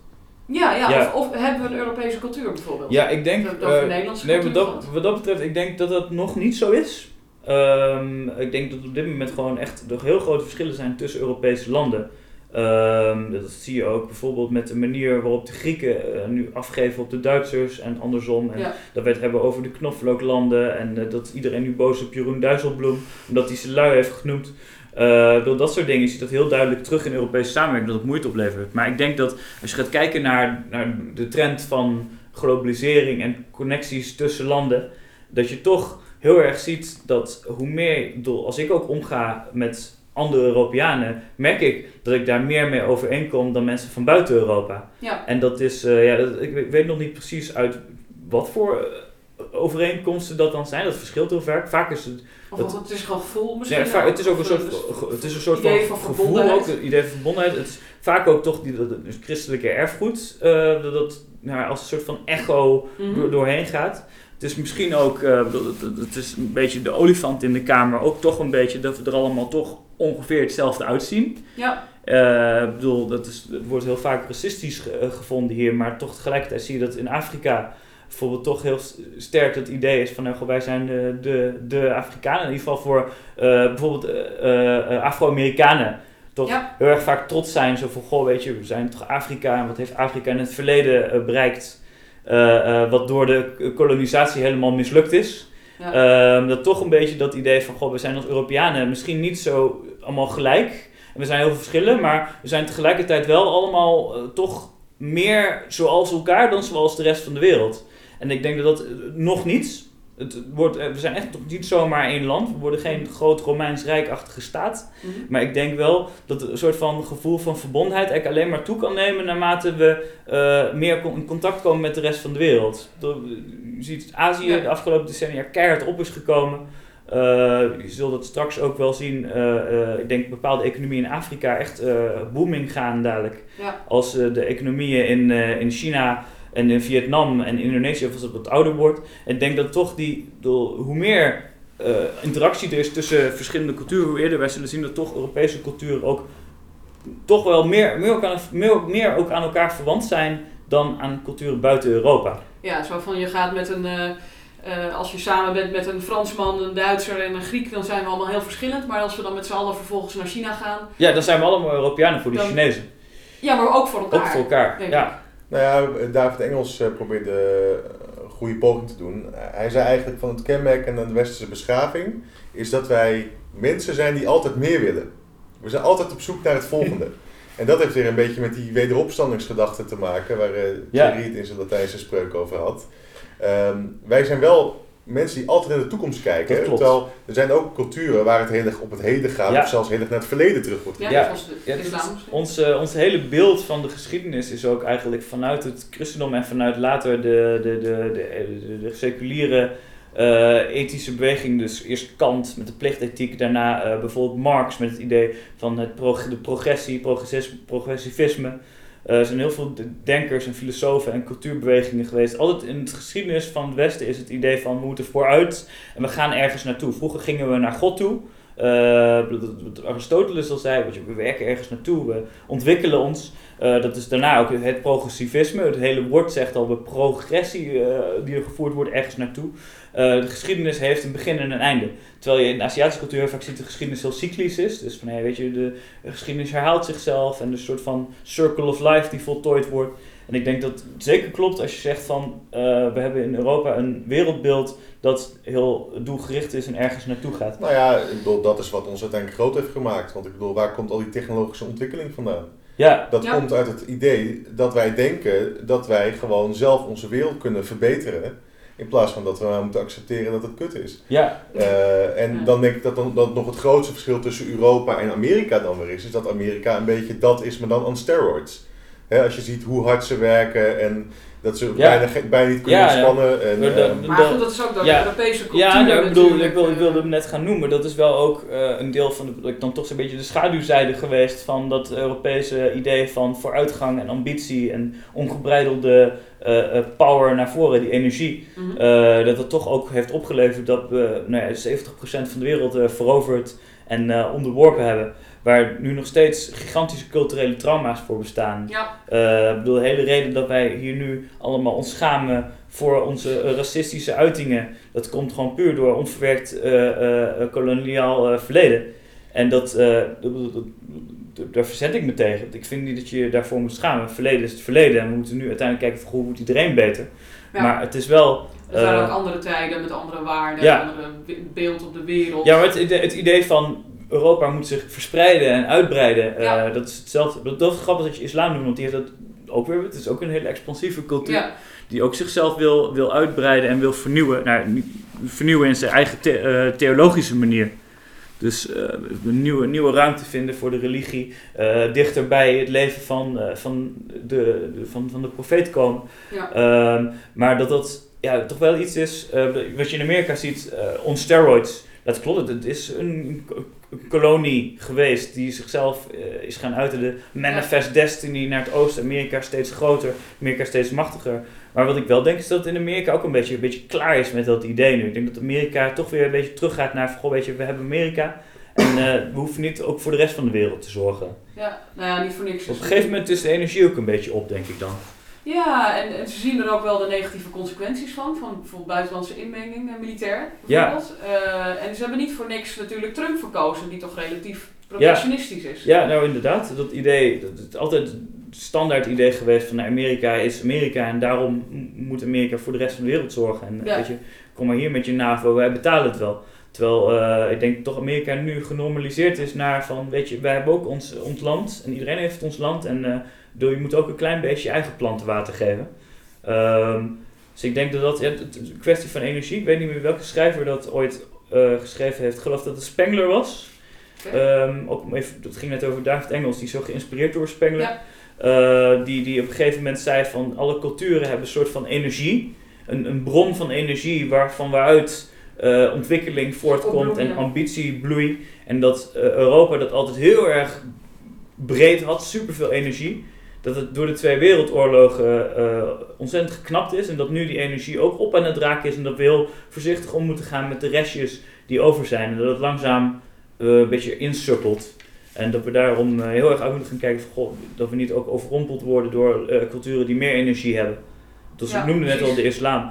Ja, ja, Ja. Of, of hebben we een Europese cultuur bijvoorbeeld? Ja, ik denk. Over eh, Nederlandse nee, wat dat, wat dat betreft, ik denk dat dat nog niet zo is. Ehm, ik denk dat op dit moment gewoon echt nog heel grote verschillen zijn tussen Europese landen. Ehm, dat zie je ook bijvoorbeeld met de manier waarop de Grieken eh, nu afgeven op de Duitsers en andersom. En Ja. dat we het hebben over de knoflooklanden en eh, dat iedereen nu boos op Jeroen Dijsselbloem omdat hij ze lui heeft genoemd. Eh, door dat soort dingen zie je dat heel duidelijk terug in Europese samenwerking, dat het moeite oplevert. Maar ik denk dat als je gaat kijken naar, naar de trend van globalisering en connecties tussen landen, dat je toch heel erg ziet dat hoe meer, als ik ook omga met andere Europeanen, merk ik dat ik daar meer mee overeenkom dan mensen van buiten Europa. Ja. En dat is, eh, ja, dat, ik weet- nog niet precies uit wat voor eh, overeenkomsten dat dan zijn. Dat verschilt heel vaak. Vaak is het Of dat- het is gewoon gevoel misschien. ja, vaak, het is ook een soort, het is een soort idee van, van gevoel ook, het idee van verbondenheid. Het is vaak ook toch die, dat, het christelijke erfgoed, eh, dat, dat nou, als een soort van echo mhm. door, doorheen gaat. Is misschien ook, dat- het is een beetje de olifant in de kamer, ook toch een beetje dat we er allemaal toch ongeveer hetzelfde uitzien. Ja, Eh, ik bedoel, dat is, het wordt heel vaak racistisch ge- eh, gevonden hier, maar toch tegelijkertijd zie je dat in Afrika bijvoorbeeld toch heel sterk het idee is van nou, wij zijn de, de, de Afrikanen, in ieder geval voor bijvoorbeeld Afro-Amerikanen. Toch Ja. heel erg vaak trots zijn, zo van goh, weet je, we zijn toch Afrika en wat heeft Afrika in het verleden bereikt, wat door de kolonisatie helemaal mislukt is. ja. Ehm, dat toch een beetje dat idee van, goh, we zijn als Europeanen misschien niet zo allemaal gelijk. En we zijn heel veel verschillen, maar we zijn tegelijkertijd wel allemaal eh, toch meer zoals elkaar dan zoals de rest van de wereld. En ik denk dat dat eh, nog niet. Het wordt, eh, we zijn echt niet zomaar één land. We worden geen groot Romeins rijkachtige staat. Mhm. Maar ik denk wel dat een soort van gevoel van verbondenheid eigenlijk alleen maar toe kan nemen naarmate we eh, meer in contact komen met de rest van de wereld. Je ziet dat Azië Ja. de afgelopen decennia keihard op is gekomen. Eh, je zult het straks ook wel zien. ik denk bepaalde economieën in Afrika echt booming gaan dadelijk. Ja. Als de economieën in, in China en in Vietnam en Indonesië, als het wat ouder wordt. En ik denk dat toch die, bedoel, hoe meer eh, interactie er is tussen verschillende culturen, hoe eerder wij zullen zien dat toch Europese culturen ook toch wel meer, meer, ook aan, meer, meer ook aan elkaar verwant zijn dan aan culturen buiten Europa. Ja, zo van je gaat met een. eh, eh, als je samen bent met een Fransman, een Duitser en een Griek, dan zijn we allemaal heel verschillend. Maar als we dan met z'n allen vervolgens naar China gaan. Ja, dan zijn we allemaal Europeanen voor die Dan- Chinezen. Ja, maar ook voor elkaar. Ook voor elkaar. Ja. Nou ja, David Engels eh, probeerde eh, een goede poging te doen. Hij zei eigenlijk van het kenmerk aan de westerse beschaving is dat wij mensen zijn die altijd meer willen. We zijn altijd op zoek naar het volgende. *laughs* En dat heeft weer een beetje met die wederopstandingsgedachte te maken, waar Ja. Thierry het in zijn Latijnse spreuk over had. Ehm, wij zijn wel mensen die altijd naar de toekomst kijken. Dat klopt. Terwijl er zijn ook culturen waar het heel erg op het heden gaat, Ja. of zelfs heel erg naar het verleden terug wordt Ja, gegaan. Ja, dus misschien. ons, eh, ons hele beeld van de geschiedenis is ook eigenlijk vanuit het christendom en vanuit later de, de, de, de, de, de seculiere eh, ethische beweging. Dus eerst Kant met de plichtethiek, daarna eh, bijvoorbeeld Marx met het idee van het prog- de progressie, progressivisme. Eh, er zijn heel veel de- denkers en filosofen en cultuurbewegingen geweest. Altijd in de geschiedenis van het Westen is het idee van we moeten vooruit en we gaan ergens naartoe. Vroeger gingen we naar God toe. Wat Aristoteles al zei, we werken ergens naartoe, we ontwikkelen ons. Eh, dat is daarna ook het progressivisme. Het hele woord zegt al de progressie eh, die er gevoerd wordt ergens naartoe. De geschiedenis heeft een begin en een einde. Terwijl je in de Aziatische cultuur vaak ziet dat de geschiedenis heel cyclisch is. Dus van, hey, weet je, de geschiedenis herhaalt zichzelf en een soort van circle of life die voltooid wordt. En ik denk dat het zeker klopt als je zegt van eh, we hebben in Europa een wereldbeeld dat heel doelgericht is en ergens naartoe gaat. Nou ja, ik bedoel, dat is wat ons uiteindelijk groot heeft gemaakt. Want ik bedoel, waar komt al die technologische ontwikkeling vandaan? Ja, Dat Ja. komt uit het idee dat wij denken dat wij gewoon zelf onze wereld kunnen verbeteren. In plaats van dat we maar moeten accepteren dat het kut is. ja, Eh, en Ja. dan denk ik dat dan dat nog het grootste verschil tussen Europa en Amerika dan weer is. Is dat Amerika een beetje dat is, maar dan on steroids. Hè, als je ziet hoe hard ze werken en dat ze bijna, bijna niet kunnen Ja, ja. ontspannen. En, Maar de- ehm, Maar goed, dat is ook de Ja. Europese cultuur Ja, nou, ik, bedoel, ik, wil, ik wilde Eh, hem net gaan noemen. Dat is wel ook eh, een deel van de, dat ik dan toch zo'n beetje de schaduwzijde geweest van dat Europese idee van vooruitgang en ambitie en ongebreidelde eh, eh, power naar voren, die energie. mhm. Eh, dat het toch ook heeft opgeleverd dat we nou ja, 70% van de wereld eh, veroverd en eh, onderworpen hebben. Waar nu nog steeds gigantische culturele trauma's voor bestaan. Ja, Eh, ik bedoel, de hele reden dat wij hier nu allemaal ons schamen voor onze eh, racistische uitingen, dat komt gewoon puur door onverwerkt eh, koloniaal verleden. En dat, daar verzet ik me tegen. Ik vind niet dat je je daarvoor moet schamen. Het verleden is het verleden en we moeten nu uiteindelijk kijken van hoe moet iedereen beter. Ja. Maar het is wel... er zijn ook andere tijden met andere waarden, Ja. andere beeld op de wereld. Ja, maar het, het idee van Europa moet zich verspreiden en uitbreiden, eh, dat is hetzelfde. Dat, dat is grappig dat je islam noemt, want die heeft dat ook weer. Het is ook een hele expansieve cultuur. Ja, die ook zichzelf wil, wil uitbreiden en wil vernieuwen. Nou, vernieuwen in zijn eigen the- eh, theologische manier. Dus eh, een nieuwe, nieuwe ruimte vinden voor de religie. dichter bij het leven van, van, de, van, van de profeet komen. ja. Ehm, maar dat dat ja, toch wel iets is, wat je in Amerika ziet, on steroids. Dat klopt, het is een, kolonie geweest die zichzelf eh, is gaan uiten. De manifest destiny naar het oosten. Amerika steeds groter, Amerika steeds machtiger. Maar wat ik wel denk is dat het in Amerika ook een beetje, een beetje klaar is met dat idee nu. Ik denk dat Amerika toch weer een beetje teruggaat naar, van, goh, weet je, we hebben Amerika. En eh, we hoeven niet ook voor de rest van de wereld te zorgen. ja, nou ja, niet voor niks. Op een gegeven moment is de energie ook een beetje op, denk ik dan. Ja, en, en ze zien er ook wel de negatieve consequenties van, van bijvoorbeeld buitenlandse inmenging en militair. Ja. bijvoorbeeld. Eh, en ze hebben niet voor niks natuurlijk Trump verkozen, die toch relatief protectionistisch is. Ja, nou inderdaad. Dat idee, dat is altijd het standaard idee geweest van nou, Amerika is Amerika en daarom moet Amerika voor de rest van de wereld zorgen. En Ja. weet je, kom maar hier met je NAVO, wij betalen het wel. Terwijl eh, ik denk toch Amerika nu genormaliseerd is naar van, weet je, wij hebben ook ons, ons land en iedereen heeft ons land en eh, bedoel, je moet ook een klein beetje je eigen planten water geven. Ehm, dus ik denk dat dat, ja, een kwestie van energie, ik weet niet meer welke schrijver dat ooit eh, geschreven heeft, ik geloof dat het Spengler was. Oké. Ehm, ook om even, dat ging net over David Engels, die is zo geïnspireerd door Spengler. Ja. Eh, die, die op een gegeven moment zei van alle culturen hebben een soort van energie. Een, een bron van energie waarvan waaruit eh, ontwikkeling voortkomt en ambitie bloei. En dat Europa dat altijd heel erg breed had, superveel energie. Dat het door de twee wereldoorlogen eh, ontzettend geknapt is. En dat nu die energie ook op aan het raken is. En dat we heel voorzichtig om moeten gaan met de restjes die over zijn. En dat het langzaam eh, een beetje insukkelt. En dat we daarom eh, heel erg uit moeten gaan kijken van, goh, dat we niet ook overrompeld worden door culturen die meer energie hebben. Dus Ja, ik noemde net al de islam.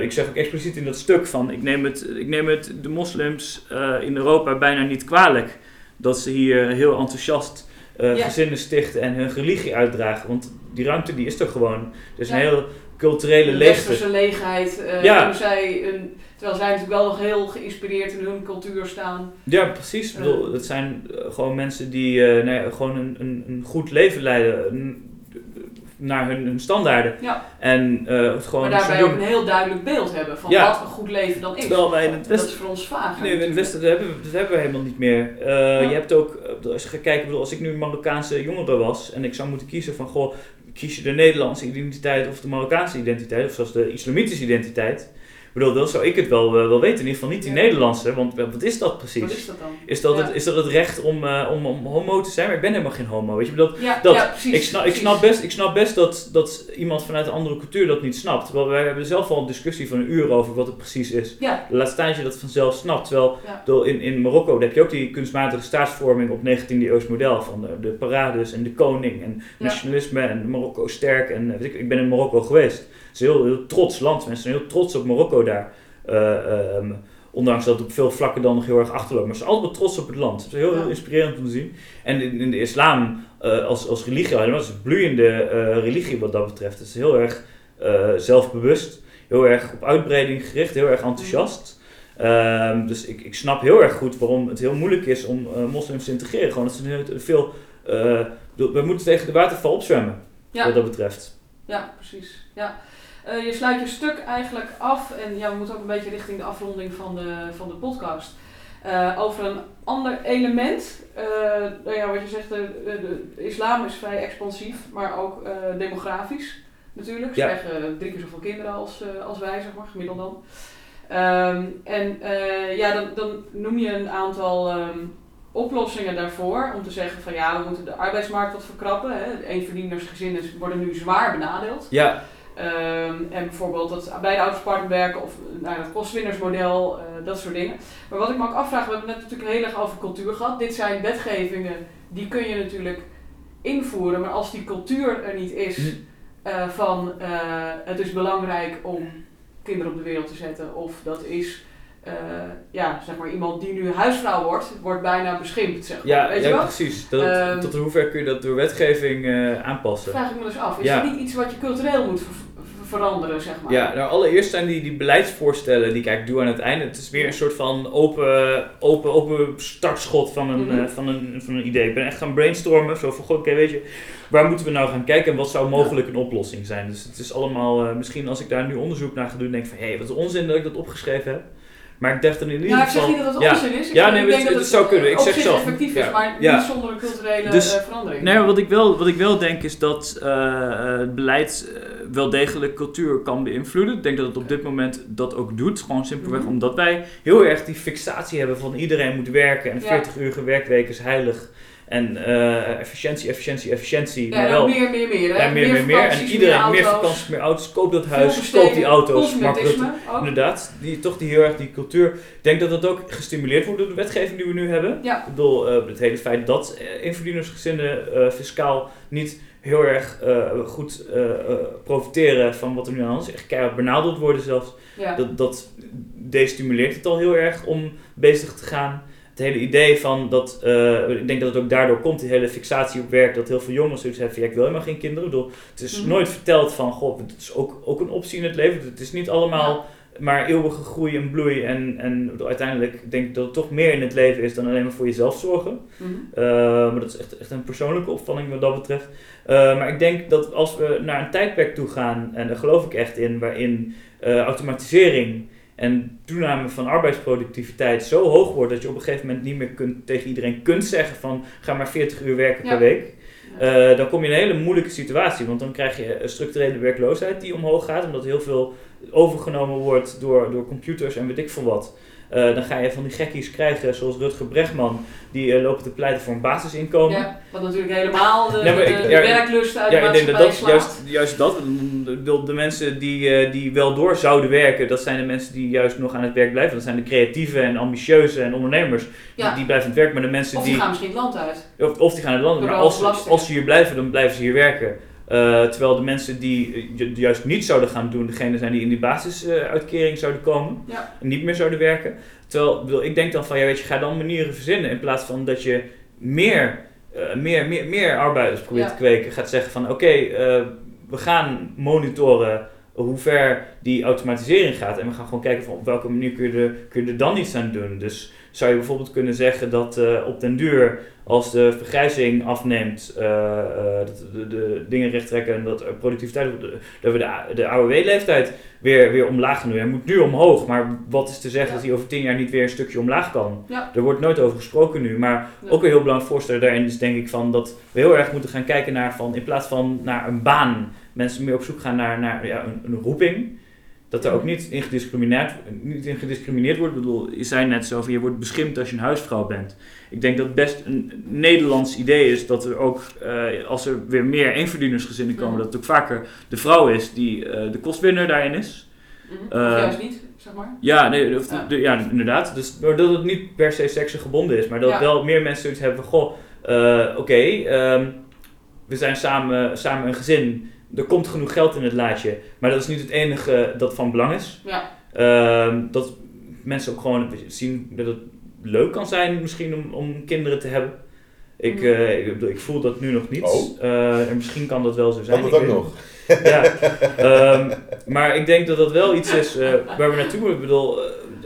Ik zeg ook expliciet in dat stuk van, ik neem het, ik neem het de moslims in Europa bijna niet kwalijk dat ze hier heel enthousiast Ja. gezinnen stichten en hun religie uitdragen. Want die ruimte die is er gewoon. Is Ja. een heel culturele leegte. westerse leegheid. eh, Ja. hoe zij een, terwijl zij natuurlijk wel nog heel geïnspireerd in hun cultuur staan. Ja, precies. Ik bedoel, het zijn eh, gewoon mensen die ja, gewoon een, een, een goed leven leiden. Naar hun, hun standaarden. Ja. En eh, gewoon maar daarbij ook een heel duidelijk beeld hebben van Ja. wat een goed leven dan is. Terwijl wij in het dat is voor ons vaag. Nee, in het Westen dat hebben, we, dat hebben we helemaal niet meer. Eh, Je hebt ook, eh, als je gaat kijken, bedoel, als ik nu een Marokkaanse jongere was en ik zou moeten kiezen van, goh, kies je de Nederlandse identiteit of de Marokkaanse identiteit, of zelfs de islamitische identiteit. Ik bedoel, dan zou ik het wel, eh, wel weten, in ieder geval niet die Ja. Nederlandse, want wat is dat precies? Wat is dat dan? Is dat, Ja. het, is dat het recht om, eh, om, om homo te zijn? Maar ik ben helemaal geen homo, weet je. Ja, dat- precies. ik snap, ik, snap best, ik snap best dat, dat iemand vanuit een andere cultuur dat niet snapt. Terwijl wij hebben zelf al een discussie van een uur over wat het precies is. Laat staan dat je dat vanzelf snapt. Terwijl in, in Marokko daar heb je ook die kunstmatige staatsvorming op 19e eeuws model. Van de, de parades en de koning en nationalisme en Marokko sterk. En, eh, weet ik, ik ben in Marokko geweest. Het is een heel, heel trots land. Mensen zijn heel trots op Marokko daar. Eh, ehm, ondanks dat het op veel vlakken dan nog heel erg achterloopt. Maar ze zijn altijd wel trots op het land. Het is heel, inspirerend om te zien. En in, in de islam eh, als, als religie, helemaal, is een bloeiende eh, religie wat dat betreft. Het is heel erg eh, zelfbewust, heel erg op uitbreiding gericht, heel erg enthousiast. Ehm, dus ik, ik snap heel erg goed waarom het heel moeilijk is om eh, moslims te integreren. Gewoon dat ze heel veel. eh, we moeten tegen de waterval opzwemmen, ja. wat dat betreft. Ja, precies. Ja. Eh, je sluit je stuk eigenlijk af, en ja, we moeten ook een beetje richting de afronding van de, van de podcast. Eh, over een ander element. Eh, nou ja, wat je zegt, de, de, de islam is vrij expansief, maar ook demografisch natuurlijk. Ze Ja. krijgen drie keer zoveel kinderen als, als wij, zeg maar, gemiddeld dan. Ehm, en ja, dan, dan noem je een aantal ehm, oplossingen daarvoor. Om te zeggen van ja, we moeten de arbeidsmarkt wat verkrappen. Hè. Eenverdienersgezinnen worden nu zwaar benadeeld. Ja, Ehm, en bijvoorbeeld dat beide ouders partner werken of nou, dat kostwinnersmodel, eh, dat soort dingen. Maar wat ik me ook afvraag, we hebben het net natuurlijk heel erg over cultuur gehad. Dit zijn wetgevingen, die kun je natuurlijk invoeren. Maar als die cultuur er niet is Hm. eh, van eh, het is belangrijk om kinderen op de wereld te zetten. Of dat is ja, zeg maar iemand die nu huisvrouw wordt, wordt bijna beschimpt. Zeg maar. ja, Weet je ja precies. Dat, Ehm, tot hoe ver kun je dat door wetgeving eh, aanpassen? Vraag ik me dus af. Is Ja. er niet iets wat je cultureel moet ver- veranderen, zeg maar? Ja, nou allereerst zijn die, die beleidsvoorstellen die ik eigenlijk doe aan het einde. Het is weer een soort van open, open, open startschot van een, Mhm. eh, van, een, van een idee. Ik ben echt gaan brainstormen. Zo van, goh, oké, weet je, waar moeten we nou gaan kijken en wat zou mogelijk een oplossing zijn? Dus het is allemaal, eh, misschien als ik daar nu onderzoek naar ga doen, denk ik van, hé, hey, wat onzin dat ik dat opgeschreven heb. Maar ik dacht dan in ieder Ja, ik geval... zeg niet dat het ja. onzin is. Ik, Ja, ik nee, denk het- dat het zou kunnen. Ik op zeg zelf. effectief Ja. is, maar Ja. niet zonder een culturele Dus- eh, verandering. Nee, maar wat ik wel, wat ik wel denk is dat eh, het beleid eh, wel degelijk cultuur kan beïnvloeden. Ik denk dat het op dit moment dat ook doet. Gewoon simpelweg Mhm. omdat wij heel erg die fixatie hebben van iedereen moet werken en Ja. 40 uur werkweek is heilig. En eh, efficiëntie, efficiëtie, efficiëntie. ja, maar en wel meer, meer, meer. Hè? ja, meer, meer, meer. En iedereen, meer auto's, vakanties, meer auto's. Koop dat huis, koop die auto's. Rutte. Inderdaad, die, toch die heel erg die cultuur. Ik denk dat dat ook gestimuleerd wordt door de wetgeving die we nu hebben. Ja. Ik bedoel, eh, het hele feit dat eenverdienersgezinnen eh, fiscaal niet heel erg eh, goed eh, eh, profiteren van wat er nu aan de hand is. Echt keihard benaderd worden zelfs. Ja. Dat, dat destimuleert het al heel erg om bezig te gaan. Het hele idee van dat, ik denk dat het ook daardoor komt, die hele fixatie op werk, dat heel veel jongens zoiets hebben van, ja, ik wil helemaal geen kinderen. Ik bedoel, het is Mhm. nooit verteld van, goh, het is ook, ook een optie in het leven. Het is niet allemaal maar eeuwige groei en bloei. En, en uiteindelijk denk ik dat het toch meer in het leven is dan alleen maar voor jezelf zorgen. Mhm. Uh, maar dat is echt, echt een persoonlijke opvatting wat dat betreft. Uh, maar ik denk dat als we naar een tijdperk toe gaan, en daar geloof ik echt in, waarin uh, automatisering en toename van arbeidsproductiviteit zo hoog wordt dat je op een gegeven moment niet meer kunt, tegen iedereen kunt zeggen van ga maar 40 uur werken Ja. per week. Uh, dan kom je in een hele moeilijke situatie, want dan krijg je structurele werkloosheid die omhoog gaat, omdat heel veel overgenomen wordt door, door computers en weet ik veel wat. Uh, dan ga je van die gekkies krijgen, zoals Rutger Bregman, die uh, lopen te pleiten voor een basisinkomen. Ja, wat natuurlijk helemaal de, Ja, maar de, ik- de ja, werklust uit Ja, de ik denk dat juist, juist dat, de, de, mensen die, eh, die wel door zouden werken, dat zijn de mensen die juist nog aan het werk blijven. Dat zijn de creatieve en ambitieuze en ondernemers, die, die blijven aan het werk. Maar de mensen Of die, die gaan misschien het land uit. of, of die gaan naar het land, Door maar als, als ze hier blijven, dan blijven ze hier werken. Eh, terwijl de mensen die eh, ju- juist niet zouden gaan doen, degene zijn die in die basisuitkering zouden komen Ja. en niet meer zouden werken. Terwijl ik bedoel, ik denk dan van, ja weet je, ga dan manieren verzinnen in plaats van dat je meer, eh, meer, meer, meer arbeiders probeert Ja. te kweken. Gaat zeggen van, oké, eh, we gaan monitoren hoe ver die automatisering gaat en we gaan gewoon kijken van op welke manier kun je er, kun je er dan iets aan doen. Dus zou je bijvoorbeeld kunnen zeggen dat eh, op den duur, als de vergrijzing afneemt, eh, eh, dat de, de dingen recht trekken en dat productiviteit, dat we de, de AOW-leeftijd weer, weer omlaag gaan doen. Hij moet nu omhoog, maar wat is te zeggen Ja. dat hij over tien jaar niet weer een stukje omlaag kan? Ja. Er wordt nooit over gesproken nu, maar Ja. ook een heel belangrijk voorstel daarin is denk ik van dat we heel erg moeten gaan kijken naar van, in plaats van naar een baan, mensen meer op zoek gaan naar, naar ja, een, een roeping. Dat er ook niet in gediscrimineerd, niet in gediscrimineerd wordt. Ik bedoel, je zei net zo van je wordt beschimpt als je een huisvrouw bent. Ik denk dat het best een Nederlands idee is dat er ook, eh, als er weer meer eenverdienersgezinnen komen, dat het ook vaker de vrouw is die eh, de kostwinner daarin is. Of juist niet, zeg maar. Ja, nee, of, Ja. de- ja inderdaad. Dus, dat het niet per se seksgebonden is, maar dat Ja. wel meer mensen zoiets hebben van, goh, oké, ehm, we zijn samen, samen een gezin, er komt genoeg geld in het laadje, maar dat is niet het enige dat van belang is. Ja. Ehm, dat mensen ook gewoon zien dat het leuk kan zijn misschien om, om kinderen te hebben. Ik, Mhm. eh, ik, bedoel, ik voel dat nu nog niet. Oh. Eh, en misschien kan dat wel zo zijn. Kan dat ook nog? ja, ehm, maar ik denk dat dat wel iets is eh, waar we naartoe moeten. Ik bedoel,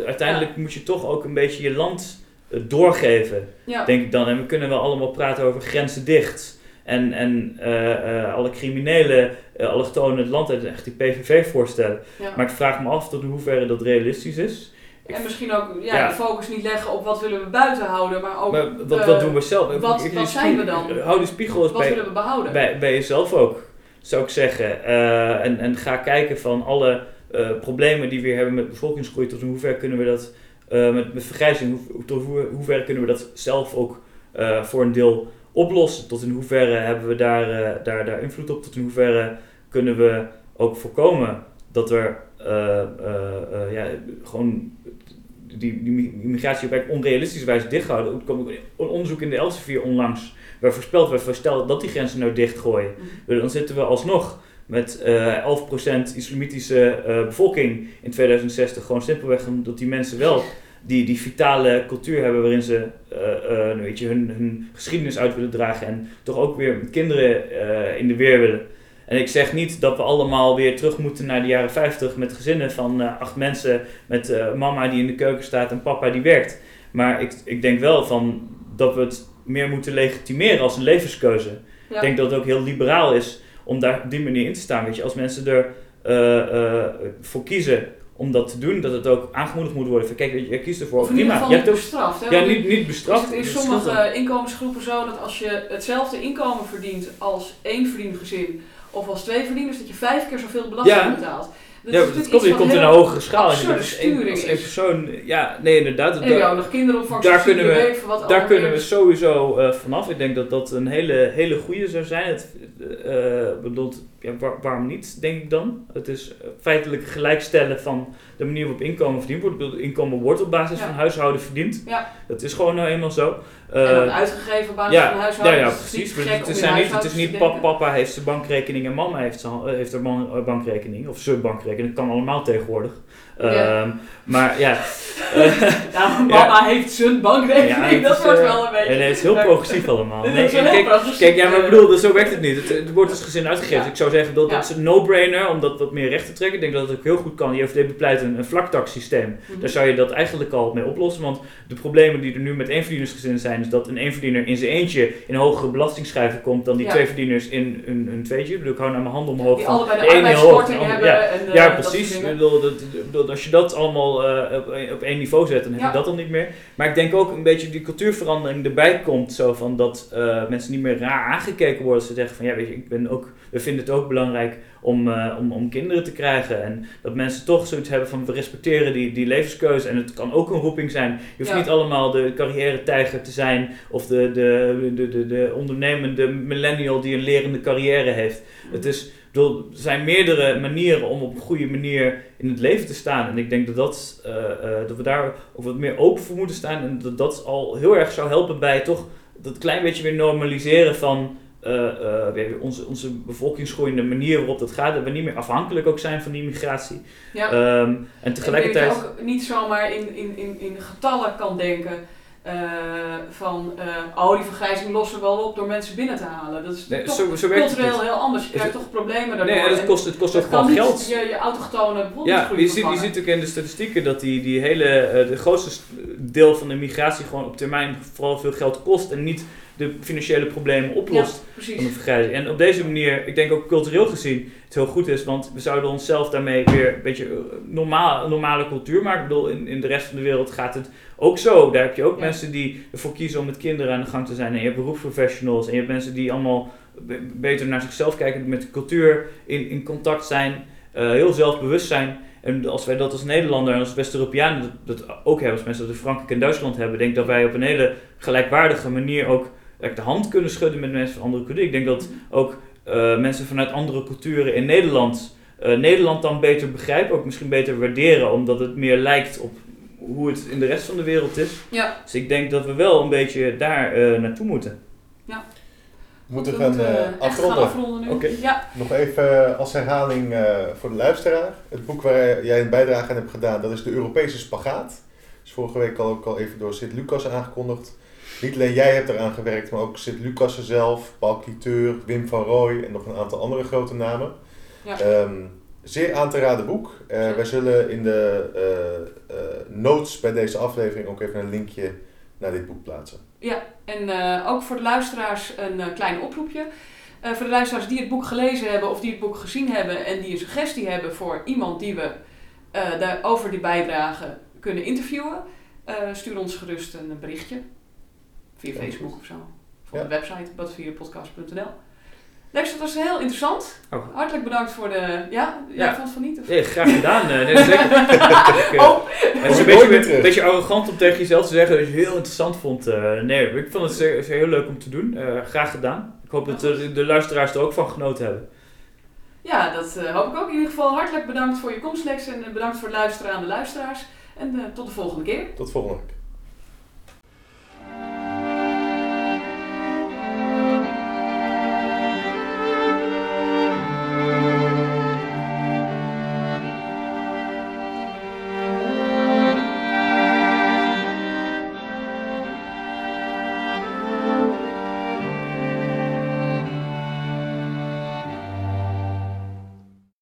uiteindelijk moet je toch ook een beetje je land doorgeven, Ja. denk ik dan. En we kunnen wel allemaal praten over grenzen dicht. En, en eh, eh, alle criminelen, uh, allochtonen het land uit, echt die PVV voorstellen. ja. Maar ik vraag me af tot in hoeverre dat realistisch is. En misschien ook ja, Ja. de focus niet leggen op wat willen we buiten houden, maar ook maar wat, eh, wat doen we zelf? wat- wat zijn we dan? Hou de spiegel eens wat bij, willen we behouden. bij, bij jezelf ook, zou ik zeggen. Eh, en, en ga kijken van alle eh, problemen die we hier hebben met bevolkingsgroei, tot in hoever kunnen we dat, eh, met, met vergrijzing, hoe, tot hoe, hoever kunnen we dat zelf ook eh, voor een deel oplossen? Tot in hoeverre hebben we daar, eh, daar, daar invloed op? Tot in hoeverre kunnen we ook voorkomen dat er eh, eh, ja, gewoon die, die immigratie op onrealistische wijze dichtgehouden. Er kwam een onderzoek in de Elsevier onlangs waar voorspeld werd, van stel dat die grenzen nou dichtgooien. Mhm. Dan zitten we alsnog met eh 11% islamitische bevolking in 2060. Gewoon simpelweg omdat die mensen wel *laughs* die, die vitale cultuur hebben waarin ze eh, eh, weet je, hun, hun geschiedenis uit willen dragen en toch ook weer kinderen eh, in de weer willen. En ik zeg niet dat we allemaal weer terug moeten naar de jaren 50 met gezinnen van acht mensen, met mama die in de keuken staat en papa die werkt. Maar ik, ik denk wel van dat we het meer moeten legitimeren als een levenskeuze. Ja. Ik denk dat het ook heel liberaal is om daar op die manier in te staan. Weet je, als mensen er voor kiezen om dat te doen, dat het ook aangemoedigd moet worden. Van, kijk, je, je kiest ervoor. Of in ieder Prima. geval Je niet hebt ook, bestraft. Hè? ja, niet, niet is bestraft. het in dat scheelt sommige inkomensgroepen zo dat als je hetzelfde inkomen verdient als één verdiend gezin of als twee verdieners, dat je vijf keer zoveel belasting Ja. betaalt. Dat ja, dat komt, je komt in een hogere schaal. En dat is één- als persoon, ja, nee, inderdaad. En daar- nog kinderopvang, daar kunnen we- wat Daar kunnen we sowieso eh, vanaf. Ik denk dat dat een hele, hele goede zou zijn. Het eh, bedoelt, ja, waar- waarom niet, denk ik dan? Het is eh, feitelijk gelijkstellen van de manier waarop inkomen verdiend wordt. Ik bedoel, inkomen wordt op basis Ja. van huishouden verdiend. Ja. Dat is gewoon nou eenmaal zo. En Eh, ook uitgegeven op basis ja, van ja, huishouden. ja, is precies. Het, is niet, het is niet pap, papa heeft zijn bankrekening en mama heeft, zijn, eh, heeft haar eh, bankrekening. Of zijn bankrekening. Dat kan allemaal tegenwoordig. Ja. Ehm, maar ja. *laughs* eh, *laughs* Ja, mama heeft zijn bankrekening, het dat wordt eh, wel een beetje... en het is heel progressief allemaal. *laughs* Nee, kijk, progressief. Kijk, ja, maar ik bedoel, dus zo werkt het niet. Het, het wordt als gezin uitgegeven. Ja. Ik zou zeggen dat dat is een no-brainer om dat wat meer recht te trekken. Ik denk dat het ook heel goed kan. Je heeft bepleit een, een vlaktaxsysteem. Mhm. Daar zou je dat eigenlijk al mee oplossen. Want de problemen die er nu met eenverdienersgezinnen zijn, is dat een eenverdiener in zijn eentje in hogere belastingschrijver komt dan die twee verdieners in een, een tweetje. Ik bedoel, ik hou naar mijn handen omhoog. Die van allebei de de hebben. ja. en, eh, Ja, precies. Ik dingen. bedoel, dat, als je dat allemaal eh, op, één- op één niveau zet, dan heb Ja. je dat al niet meer. Maar ik denk ook een beetje die cultuurverandering erbij komt. Zo van dat eh, mensen niet meer raar aangekeken worden. Ze zeggen van ja, weet je, ik ben ook, we vinden het ook belangrijk om, eh, om, om kinderen te krijgen. En dat mensen toch zoiets hebben van we respecteren die, die levenskeuze. En het kan ook een roeping zijn. Je hoeft Ja. niet allemaal de carrière-tijger te zijn. Of de, de, de, de, de ondernemende millennial die een lerende carrière heeft. Het is, bedoel, er zijn meerdere manieren om op een goede manier in het leven te staan. En ik denk dat, dat, eh, eh, dat we daar ook wat meer open voor moeten staan. En dat dat al heel erg zou helpen bij toch dat klein beetje weer normaliseren van weer onze, onze bevolkingsgroei en de manier waarop dat gaat. Dat we niet meer afhankelijk ook zijn van die migratie. Ja. Ehm, en En tegelijkertijd... dat je ook niet zomaar in, in, in, in getallen kan denken eh, van, oh die vergrijzing lossen we wel op door mensen binnen te halen. Dat is Nee, toch zo, zo cultureel heel anders. Je krijgt toch problemen daardoor. Nee, het En kost, het kost ook gewoon geld. Je, je autochtone Ja, je ziet, je ziet ook in de statistieken dat die, die hele, eh, de grootste st- deel van de migratie gewoon op termijn vooral veel geld kost en niet de financiële problemen oplost Ja, van de vergrijzing. En op deze manier, ik denk ook cultureel gezien, het heel goed is, want we zouden onszelf daarmee weer een beetje eh, normaal, normale cultuur maken. Ik bedoel, in, in de rest van de wereld gaat het ook zo. Daar heb je ook Ja. mensen die ervoor kiezen om met kinderen aan de gang te zijn. En je hebt beroepsprofessionals en je hebt mensen die allemaal be- beter naar zichzelf kijken, met de cultuur in, in contact zijn, eh, heel zelfbewust zijn. En als wij dat als Nederlander en als West-Europeanen dat, dat ook hebben, als mensen dat in Frankrijk en Duitsland hebben, denk ik dat wij op een hele gelijkwaardige manier ook echt de hand kunnen schudden met mensen van andere culturen. Ik denk dat ook eh, mensen vanuit andere culturen in Nederland eh, Nederland dan beter begrijpen, ook misschien beter waarderen, omdat het meer lijkt op hoe het in de rest van de wereld is. Ja, Dus ik denk dat we wel een beetje daar eh, naartoe moeten. We moeten we gaan moeten, eh, echt gaan afronden. Ja, Nog even eh, als herhaling eh, voor de luisteraar. Het boek waar jij een bijdrage aan hebt gedaan, dat is de Europese Spagaat. Is vorige week al, ook al even door Sint Lucas aangekondigd. Niet alleen jij hebt eraan gewerkt, maar ook Sint Lucas zelf, Paul Cliteur, Wim van Rooij en nog een aantal andere grote namen. Ja. Ehm, zeer aan te raden boek. Zeker. wij zullen in de eh, eh, notes bij deze aflevering ook even een linkje naar dit boek plaatsen. Ja, en ook voor de luisteraars een klein oproepje. Voor de luisteraars die het boek gelezen hebben of die het boek gezien hebben en die een suggestie hebben voor iemand die we eh, daar over die bijdrage kunnen interviewen, stuur ons gerust een berichtje via Facebook of zo. Of op Ja. de website badvierpodcast.nl. Lex, dat was heel interessant. Oh. Hartelijk bedankt voor de... Ja, jij Ja. vond het van niet? Of? Graag gedaan. eh, nee, zeker. *laughs* Ik, eh, Oh, Het is een beetje, een beetje arrogant om tegen jezelf te zeggen dat je het heel interessant vond. Eh, nee, ik vond het zeer, zeer heel leuk om te doen. Eh, graag gedaan. Ik hoop dat de, de luisteraars er ook van genoten hebben. ja, dat hoop ik ook. In ieder geval hartelijk bedankt voor je komst, Lex. En bedankt voor het luisteren aan de luisteraars. En eh, tot de volgende keer. Tot volgende week.